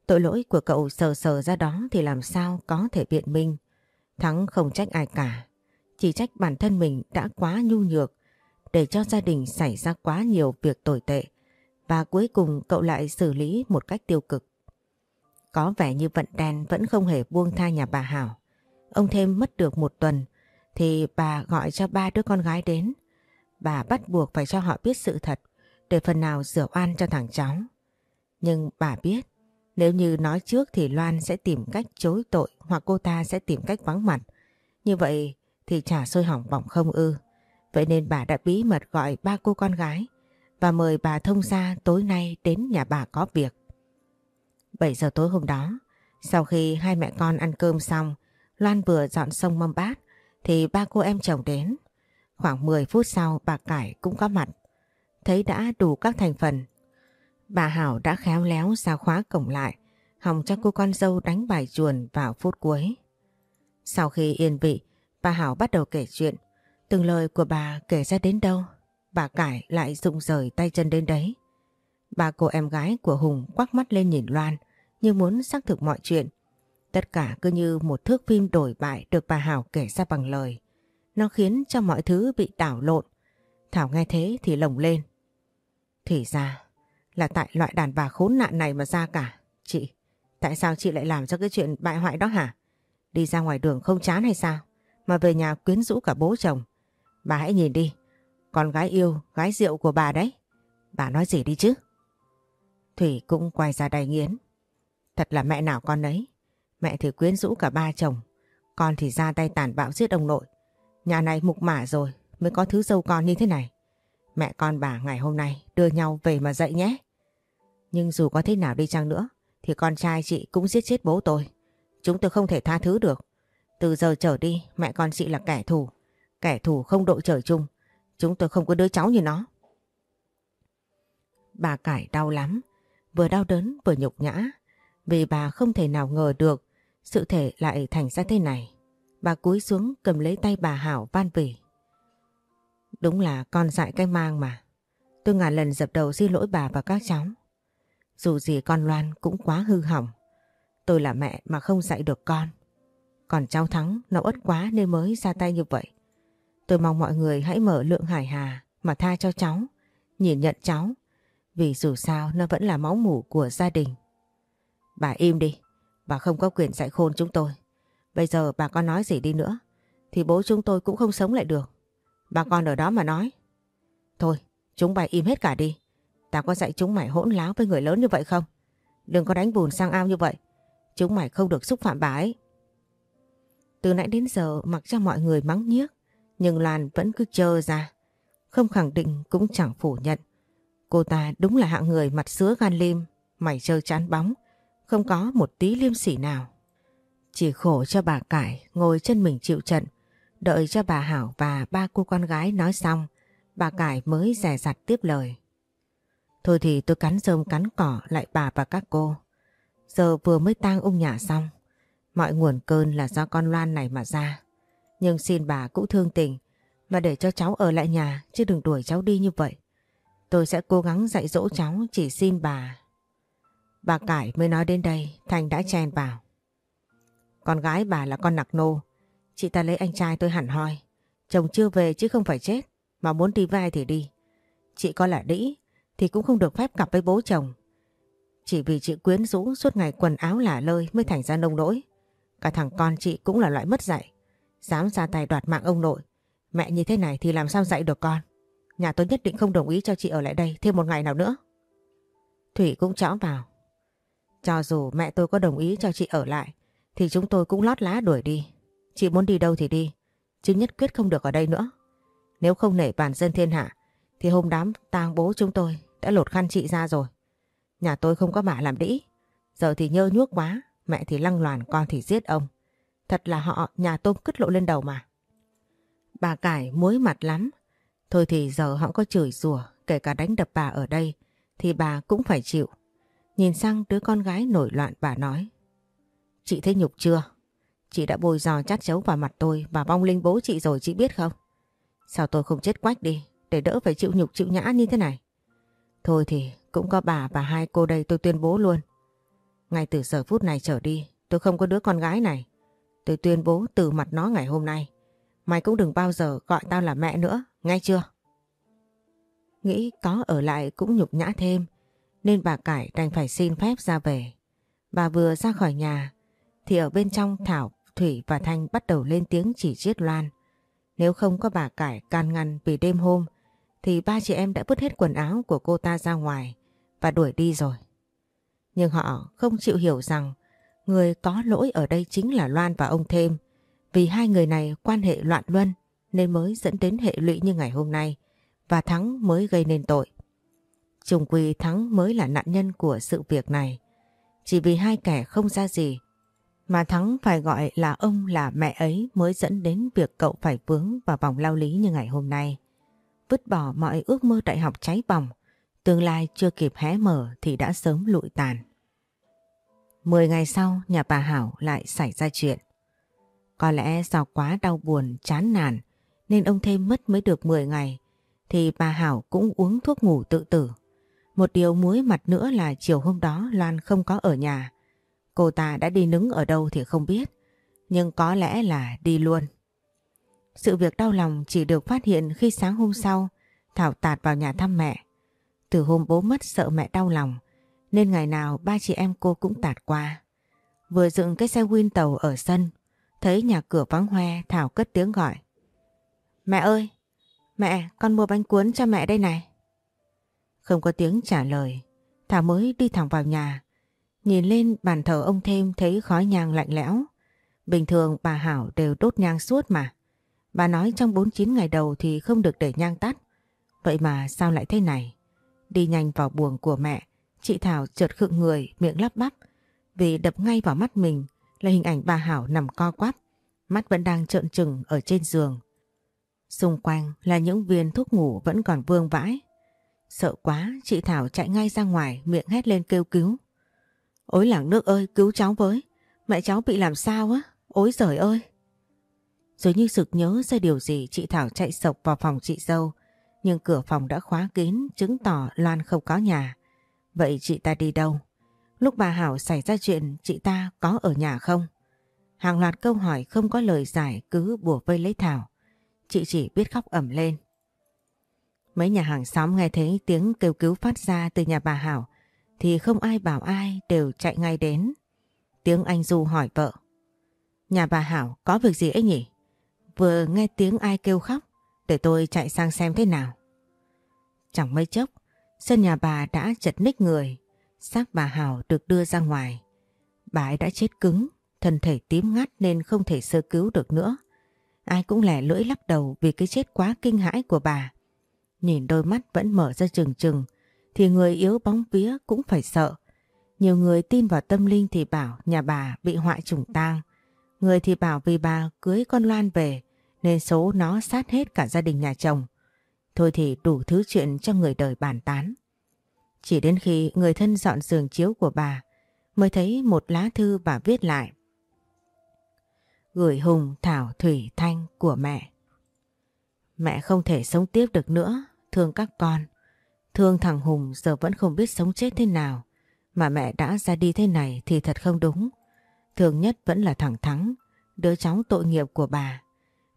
Tội lỗi của cậu sờ sờ ra đó thì làm sao có thể biện minh. Thắng không trách ai cả. Chỉ trách bản thân mình đã quá nhu nhược để cho gia đình xảy ra quá nhiều việc tồi tệ. Và cuối cùng cậu lại xử lý một cách tiêu cực. Có vẻ như vận đen vẫn không hề buông tha nhà bà Hảo. Ông thêm mất được một tuần thì bà gọi cho ba đứa con gái đến. Bà bắt buộc phải cho họ biết sự thật để phần nào rửa oan cho thằng cháu. Nhưng bà biết nếu như nói trước thì Loan sẽ tìm cách chối tội hoặc cô ta sẽ tìm cách vắng mặt. Như vậy thì chả sôi hỏng bỏng không ư. Vậy nên bà đã bí mật gọi ba cô con gái và mời bà thông gia tối nay đến nhà bà có việc. 7 giờ tối hôm đó, sau khi hai mẹ con ăn cơm xong, Loan vừa dọn xong mâm bát thì ba cô em chồng đến. Khoảng 10 phút sau bà Cải cũng có mặt. Thấy đã đủ các thành phần. Bà Hảo đã khéo léo ra khóa cổng lại, hòng cho cô con dâu đánh bài chuồn vào phút cuối. Sau khi yên vị, bà Hảo bắt đầu kể chuyện. Từng lời của bà kể ra đến đâu, bà Cải lại rụng rời tay chân đến đấy. Bà cô em gái của Hùng quắc mắt lên nhìn Loan như muốn xác thực mọi chuyện. Tất cả cứ như một thước phim đổi bại được bà Hảo kể ra bằng lời. Nó khiến cho mọi thứ bị đảo lộn. Thảo nghe thế thì lồng lên. Thì ra là tại loại đàn bà khốn nạn này mà ra cả. Chị, tại sao chị lại làm cho cái chuyện bại hoại đó hả? Đi ra ngoài đường không chán hay sao? Mà về nhà quyến rũ cả bố chồng. Bà hãy nhìn đi. Con gái yêu, gái rượu của bà đấy. Bà nói gì đi chứ? Thủy cũng quay ra đầy nghiến. Thật là mẹ nào con ấy. Mẹ thì quyến rũ cả ba chồng. Con thì ra tay tàn bạo giết ông nội. Nhà này mục mả rồi mới có thứ dâu con như thế này. Mẹ con bà ngày hôm nay đưa nhau về mà dậy nhé. Nhưng dù có thế nào đi chăng nữa, thì con trai chị cũng giết chết bố tôi. Chúng tôi không thể tha thứ được. Từ giờ trở đi, mẹ con chị là kẻ thù. Kẻ thù không đội trời chung. Chúng tôi không có đứa cháu như nó. Bà cải đau lắm. Vừa đau đớn vừa nhục nhã. Vì bà không thể nào ngờ được sự thể lại thành ra thế này. Bà cúi xuống cầm lấy tay bà Hảo van vỉ. Đúng là con dại cái mang mà. Tôi ngàn lần dập đầu xin lỗi bà và các cháu. Dù gì con Loan cũng quá hư hỏng. Tôi là mẹ mà không dạy được con. Còn cháu Thắng nó ất quá nên mới ra tay như vậy. Tôi mong mọi người hãy mở lượng hải hà mà tha cho cháu, nhìn nhận cháu. Vì dù sao nó vẫn là máu mủ của gia đình. Bà im đi, bà không có quyền dạy khôn chúng tôi. Bây giờ bà có nói gì đi nữa, thì bố chúng tôi cũng không sống lại được. Bà con ở đó mà nói. Thôi, chúng mày im hết cả đi. Tao có dạy chúng mày hỗn láo với người lớn như vậy không? Đừng có đánh bùn sang ao như vậy. Chúng mày không được xúc phạm bà ấy. Từ nãy đến giờ mặc cho mọi người mắng nhiếc, nhưng Loan vẫn cứ chờ ra. Không khẳng định cũng chẳng phủ nhận. Cô ta đúng là hạng người mặt sứa gan lim, mày chơi chán bóng, không có một tí liêm sỉ nào. Chỉ khổ cho bà Cải ngồi chân mình chịu trận, đợi cho bà Hảo và ba cô con gái nói xong, bà Cải mới rẻ rặt tiếp lời. Thôi thì tôi cắn rơm cắn cỏ lại bà và các cô. Giờ vừa mới tang ông nhà xong, mọi nguồn cơn là do con Loan này mà ra. Nhưng xin bà cũng thương tình, mà để cho cháu ở lại nhà chứ đừng đuổi cháu đi như vậy. Tôi sẽ cố gắng dạy dỗ cháu chỉ xin bà. Bà Cải mới nói đến đây, Thành đã chen vào. Con gái bà là con nặc nô. Chị ta lấy anh trai tôi hẳn hoi. Chồng chưa về chứ không phải chết. Mà muốn đi vai thì đi. Chị có là đĩ, thì cũng không được phép gặp với bố chồng. Chỉ vì chị quyến rũ suốt ngày quần áo lả lơi mới thành ra nông nỗi. Cả thằng con chị cũng là loại mất dạy. Dám ra tay đoạt mạng ông nội. Mẹ như thế này thì làm sao dạy được con. Nhà tôi nhất định không đồng ý cho chị ở lại đây thêm một ngày nào nữa. Thủy cũng chõ vào. Cho dù mẹ tôi có đồng ý cho chị ở lại, thì chúng tôi cũng lót lá đuổi đi. Chị muốn đi đâu thì đi, chứ nhất quyết không được ở đây nữa. Nếu không nể bản dân thiên hạ, thì hôm đám tang bố chúng tôi đã lột khăn chị ra rồi. Nhà tôi không có bà làm đĩ, giờ thì nhơ nhuốc quá, mẹ thì lăng loàn, con thì giết ông. Thật là họ nhà tôm cứt lộ lên đầu mà. Bà cải muối mặt lắm, thôi thì giờ họ có chửi rủa, kể cả đánh đập bà ở đây, thì bà cũng phải chịu. Nhìn sang đứa con gái nổi loạn bà nói. Chị thấy nhục chưa? Chị đã bôi giò chát chấu vào mặt tôi và vong linh bố chị rồi chị biết không? Sao tôi không chết quách đi để đỡ phải chịu nhục chịu nhã như thế này? Thôi thì cũng có bà và hai cô đây tôi tuyên bố luôn. Ngay từ giờ phút này trở đi tôi không có đứa con gái này. Tôi tuyên bố từ mặt nó ngày hôm nay. Mày cũng đừng bao giờ gọi tao là mẹ nữa, nghe chưa? Nghĩ có ở lại cũng nhục nhã thêm nên bà Cải đành phải xin phép ra về. Bà vừa ra khỏi nhà thì ở bên trong Thảo, Thủy và Thanh bắt đầu lên tiếng chỉ giết Loan. Nếu không có bà cải can ngăn vì đêm hôm, thì ba chị em đã vứt hết quần áo của cô ta ra ngoài và đuổi đi rồi. Nhưng họ không chịu hiểu rằng người có lỗi ở đây chính là Loan và ông Thêm vì hai người này quan hệ loạn luân nên mới dẫn đến hệ lụy như ngày hôm nay và Thắng mới gây nên tội. Trùng quy Thắng mới là nạn nhân của sự việc này. Chỉ vì hai kẻ không ra gì mà Thắng phải gọi là ông là mẹ ấy mới dẫn đến việc cậu phải vướng vào vòng lao lý như ngày hôm nay. Vứt bỏ mọi ước mơ đại học cháy bỏng, tương lai chưa kịp hé mở thì đã sớm lụi tàn. Mười ngày sau, nhà bà Hảo lại xảy ra chuyện. Có lẽ do quá đau buồn, chán nản, nên ông thêm mất mới được 10 ngày, thì bà Hảo cũng uống thuốc ngủ tự tử. Một điều muối mặt nữa là chiều hôm đó Loan không có ở nhà, Cô ta đã đi nứng ở đâu thì không biết, nhưng có lẽ là đi luôn. Sự việc đau lòng chỉ được phát hiện khi sáng hôm sau Thảo tạt vào nhà thăm mẹ. Từ hôm bố mất sợ mẹ đau lòng, nên ngày nào ba chị em cô cũng tạt qua. Vừa dựng cái xe win tàu ở sân, thấy nhà cửa vắng hoe Thảo cất tiếng gọi. Mẹ ơi, mẹ con mua bánh cuốn cho mẹ đây này. Không có tiếng trả lời, Thảo mới đi thẳng vào nhà, Nhìn lên bàn thờ ông thêm thấy khói nhang lạnh lẽo. Bình thường bà Hảo đều đốt nhang suốt mà. Bà nói trong 49 ngày đầu thì không được để nhang tắt. Vậy mà sao lại thế này? Đi nhanh vào buồng của mẹ, chị Thảo chợt khựng người, miệng lắp bắp. Vì đập ngay vào mắt mình là hình ảnh bà Hảo nằm co quắp, mắt vẫn đang trợn trừng ở trên giường. Xung quanh là những viên thuốc ngủ vẫn còn vương vãi. Sợ quá, chị Thảo chạy ngay ra ngoài, miệng hét lên kêu cứu. Ôi làng nước ơi, cứu cháu với. Mẹ cháu bị làm sao á? Ôi giời ơi. Rồi như sực nhớ ra điều gì, chị Thảo chạy sộc vào phòng chị dâu. Nhưng cửa phòng đã khóa kín, Chứng tỏ Loan không có nhà. Vậy chị ta đi đâu? Lúc bà Hảo xảy ra chuyện, Chị ta có ở nhà không? Hàng loạt câu hỏi không có lời giải Cứ bùa vây lấy Thảo. Chị chỉ biết khóc ẩm lên. Mấy nhà hàng xóm nghe thấy tiếng kêu cứu phát ra từ nhà bà Hảo thì không ai bảo ai đều chạy ngay đến. Tiếng anh Du hỏi vợ. Nhà bà Hảo có việc gì ấy nhỉ? Vừa nghe tiếng ai kêu khóc để tôi chạy sang xem thế nào. Chẳng mấy chốc, sân nhà bà đã chật ních người, xác bà Hảo được đưa ra ngoài. Bà ấy đã chết cứng, thân thể tím ngắt nên không thể sơ cứu được nữa. Ai cũng lẻ lưỡi lắc đầu vì cái chết quá kinh hãi của bà. Nhìn đôi mắt vẫn mở ra trừng trừng, thì người yếu bóng vía cũng phải sợ. Nhiều người tin vào tâm linh thì bảo nhà bà bị hoại trùng tang. Người thì bảo vì bà cưới con Loan về nên số nó sát hết cả gia đình nhà chồng. Thôi thì đủ thứ chuyện cho người đời bàn tán. Chỉ đến khi người thân dọn giường chiếu của bà mới thấy một lá thư bà viết lại. Gửi Hùng, Thảo, Thủy, Thanh của mẹ. Mẹ không thể sống tiếp được nữa, thương các con. Thương thằng Hùng giờ vẫn không biết sống chết thế nào. Mà mẹ đã ra đi thế này thì thật không đúng. Thường nhất vẫn là thằng Thắng, đứa cháu tội nghiệp của bà.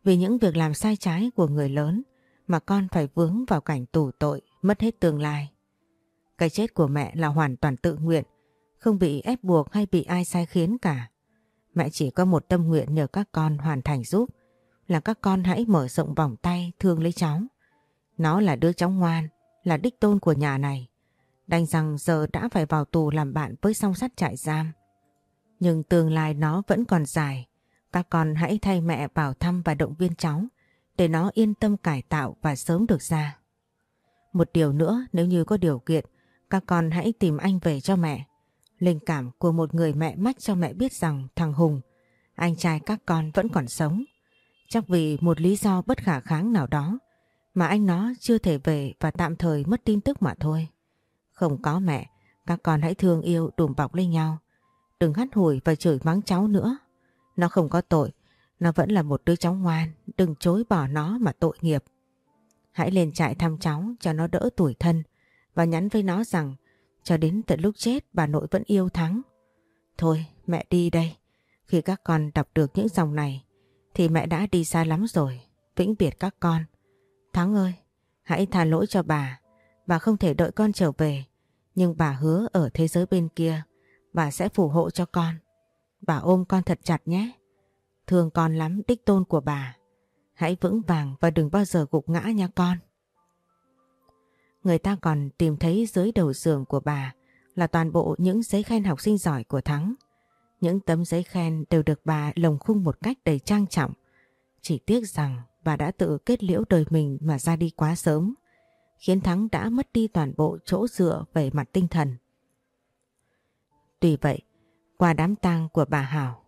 Vì những việc làm sai trái của người lớn mà con phải vướng vào cảnh tù tội, mất hết tương lai. Cái chết của mẹ là hoàn toàn tự nguyện, không bị ép buộc hay bị ai sai khiến cả. Mẹ chỉ có một tâm nguyện nhờ các con hoàn thành giúp, là các con hãy mở rộng vòng tay thương lấy cháu. Nó là đứa cháu ngoan, là đích tôn của nhà này. Đành rằng giờ đã phải vào tù làm bạn với song sắt trại giam. Nhưng tương lai nó vẫn còn dài. Các con hãy thay mẹ vào thăm và động viên cháu để nó yên tâm cải tạo và sớm được ra. Một điều nữa nếu như có điều kiện các con hãy tìm anh về cho mẹ. Linh cảm của một người mẹ mách cho mẹ biết rằng thằng Hùng, anh trai các con vẫn còn sống. Chắc vì một lý do bất khả kháng nào đó mà anh nó chưa thể về và tạm thời mất tin tức mà thôi. Không có mẹ, các con hãy thương yêu đùm bọc lên nhau. Đừng hắt hủi và chửi mắng cháu nữa. Nó không có tội, nó vẫn là một đứa cháu ngoan, đừng chối bỏ nó mà tội nghiệp. Hãy lên trại thăm cháu cho nó đỡ tuổi thân và nhắn với nó rằng cho đến tận lúc chết bà nội vẫn yêu Thắng. Thôi mẹ đi đây. Khi các con đọc được những dòng này thì mẹ đã đi xa lắm rồi. Vĩnh biệt các con. Thắng ơi, hãy tha lỗi cho bà. Bà không thể đợi con trở về. Nhưng bà hứa ở thế giới bên kia bà sẽ phù hộ cho con. Bà ôm con thật chặt nhé. Thương con lắm đích tôn của bà. Hãy vững vàng và đừng bao giờ gục ngã nha con. Người ta còn tìm thấy dưới đầu giường của bà là toàn bộ những giấy khen học sinh giỏi của Thắng. Những tấm giấy khen đều được bà lồng khung một cách đầy trang trọng. Chỉ tiếc rằng bà đã tự kết liễu đời mình mà ra đi quá sớm, khiến Thắng đã mất đi toàn bộ chỗ dựa về mặt tinh thần. Tuy vậy, qua đám tang của bà Hảo,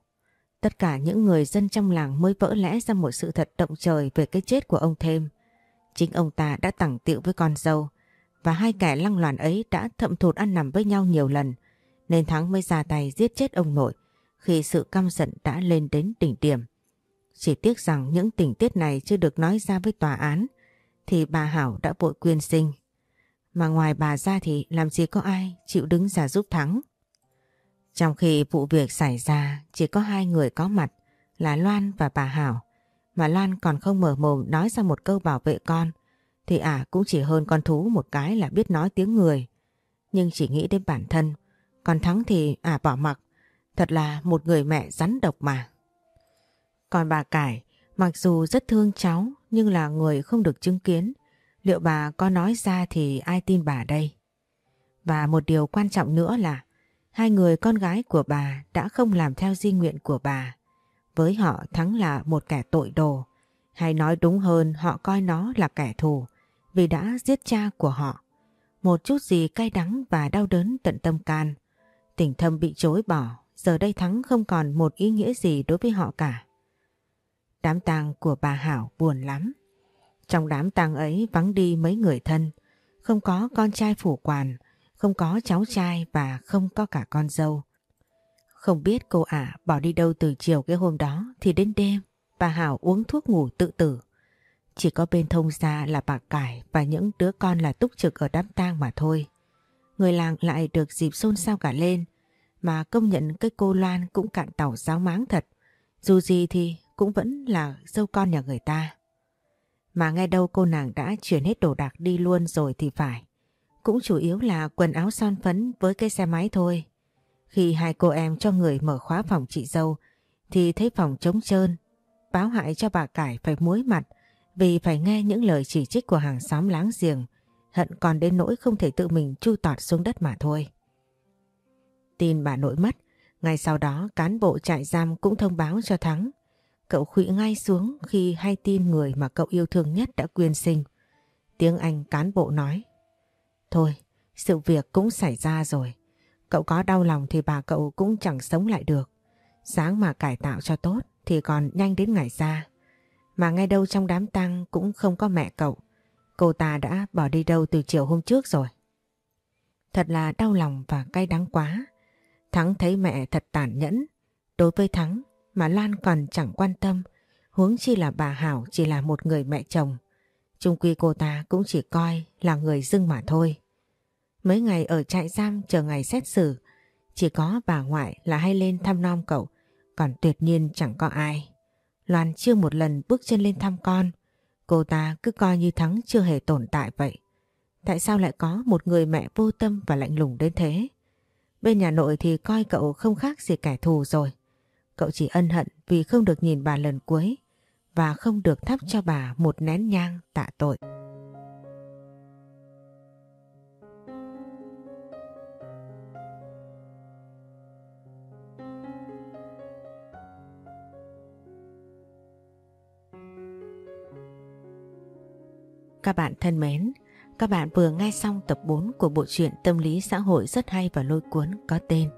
tất cả những người dân trong làng mới vỡ lẽ ra một sự thật động trời về cái chết của ông Thêm. Chính ông ta đã tẳng tiệu với con dâu, và hai kẻ lăng loàn ấy đã thậm thụt ăn nằm với nhau nhiều lần nên Thắng mới ra tay giết chết ông nội khi sự căm giận đã lên đến đỉnh điểm. Chỉ tiếc rằng những tình tiết này chưa được nói ra với tòa án thì bà Hảo đã vội quyên sinh. Mà ngoài bà ra thì làm gì có ai chịu đứng ra giúp Thắng. Trong khi vụ việc xảy ra chỉ có hai người có mặt là Loan và bà Hảo mà Loan còn không mở mồm nói ra một câu bảo vệ con thì ả cũng chỉ hơn con thú một cái là biết nói tiếng người. Nhưng chỉ nghĩ đến bản thân, còn Thắng thì ả bỏ mặc, thật là một người mẹ rắn độc mà. Còn bà Cải, mặc dù rất thương cháu nhưng là người không được chứng kiến, liệu bà có nói ra thì ai tin bà đây? Và một điều quan trọng nữa là hai người con gái của bà đã không làm theo di nguyện của bà. Với họ Thắng là một kẻ tội đồ, hay nói đúng hơn họ coi nó là kẻ thù vì đã giết cha của họ. Một chút gì cay đắng và đau đớn tận tâm can. Tình thâm bị chối bỏ, giờ đây Thắng không còn một ý nghĩa gì đối với họ cả. Đám tang của bà Hảo buồn lắm. Trong đám tang ấy vắng đi mấy người thân, không có con trai phủ quản, không có cháu trai và không có cả con dâu. Không biết cô ả bỏ đi đâu từ chiều cái hôm đó thì đến đêm bà Hảo uống thuốc ngủ tự tử. Chỉ có bên thông gia là bà Cải và những đứa con là túc trực ở đám tang mà thôi. Người làng lại được dịp xôn xao cả lên mà công nhận cái cô Loan cũng cạn tàu giáo máng thật. Dù gì thì cũng vẫn là dâu con nhà người ta. Mà nghe đâu cô nàng đã chuyển hết đồ đạc đi luôn rồi thì phải. Cũng chủ yếu là quần áo son phấn với cái xe máy thôi. Khi hai cô em cho người mở khóa phòng chị dâu thì thấy phòng trống trơn. Báo hại cho bà Cải phải muối mặt Vì phải nghe những lời chỉ trích của hàng xóm láng giềng, hận còn đến nỗi không thể tự mình chu tọt xuống đất mà thôi. Tin bà nội mất, ngay sau đó cán bộ trại giam cũng thông báo cho Thắng. Cậu khụy ngay xuống khi hay tin người mà cậu yêu thương nhất đã quyên sinh. Tiếng Anh cán bộ nói. Thôi, sự việc cũng xảy ra rồi. Cậu có đau lòng thì bà cậu cũng chẳng sống lại được. Sáng mà cải tạo cho tốt thì còn nhanh đến ngày ra. Mà ngay đâu trong đám tang cũng không có mẹ cậu. Cô ta đã bỏ đi đâu từ chiều hôm trước rồi. Thật là đau lòng và cay đắng quá. Thắng thấy mẹ thật tàn nhẫn. Đối với Thắng mà Lan còn chẳng quan tâm. Huống chi là bà Hảo chỉ là một người mẹ chồng. Trung quy cô ta cũng chỉ coi là người dưng mà thôi. Mấy ngày ở trại giam chờ ngày xét xử, chỉ có bà ngoại là hay lên thăm non cậu, còn tuyệt nhiên chẳng có ai. Loan chưa một lần bước chân lên thăm con, cô ta cứ coi như Thắng chưa hề tồn tại vậy. Tại sao lại có một người mẹ vô tâm và lạnh lùng đến thế? Bên nhà nội thì coi cậu không khác gì kẻ thù rồi. Cậu chỉ ân hận vì không được nhìn bà lần cuối và không được thắp cho bà một nén nhang tạ tội. Các bạn thân mến, các bạn vừa nghe xong tập 4 của bộ truyện tâm lý xã hội rất hay và lôi cuốn có tên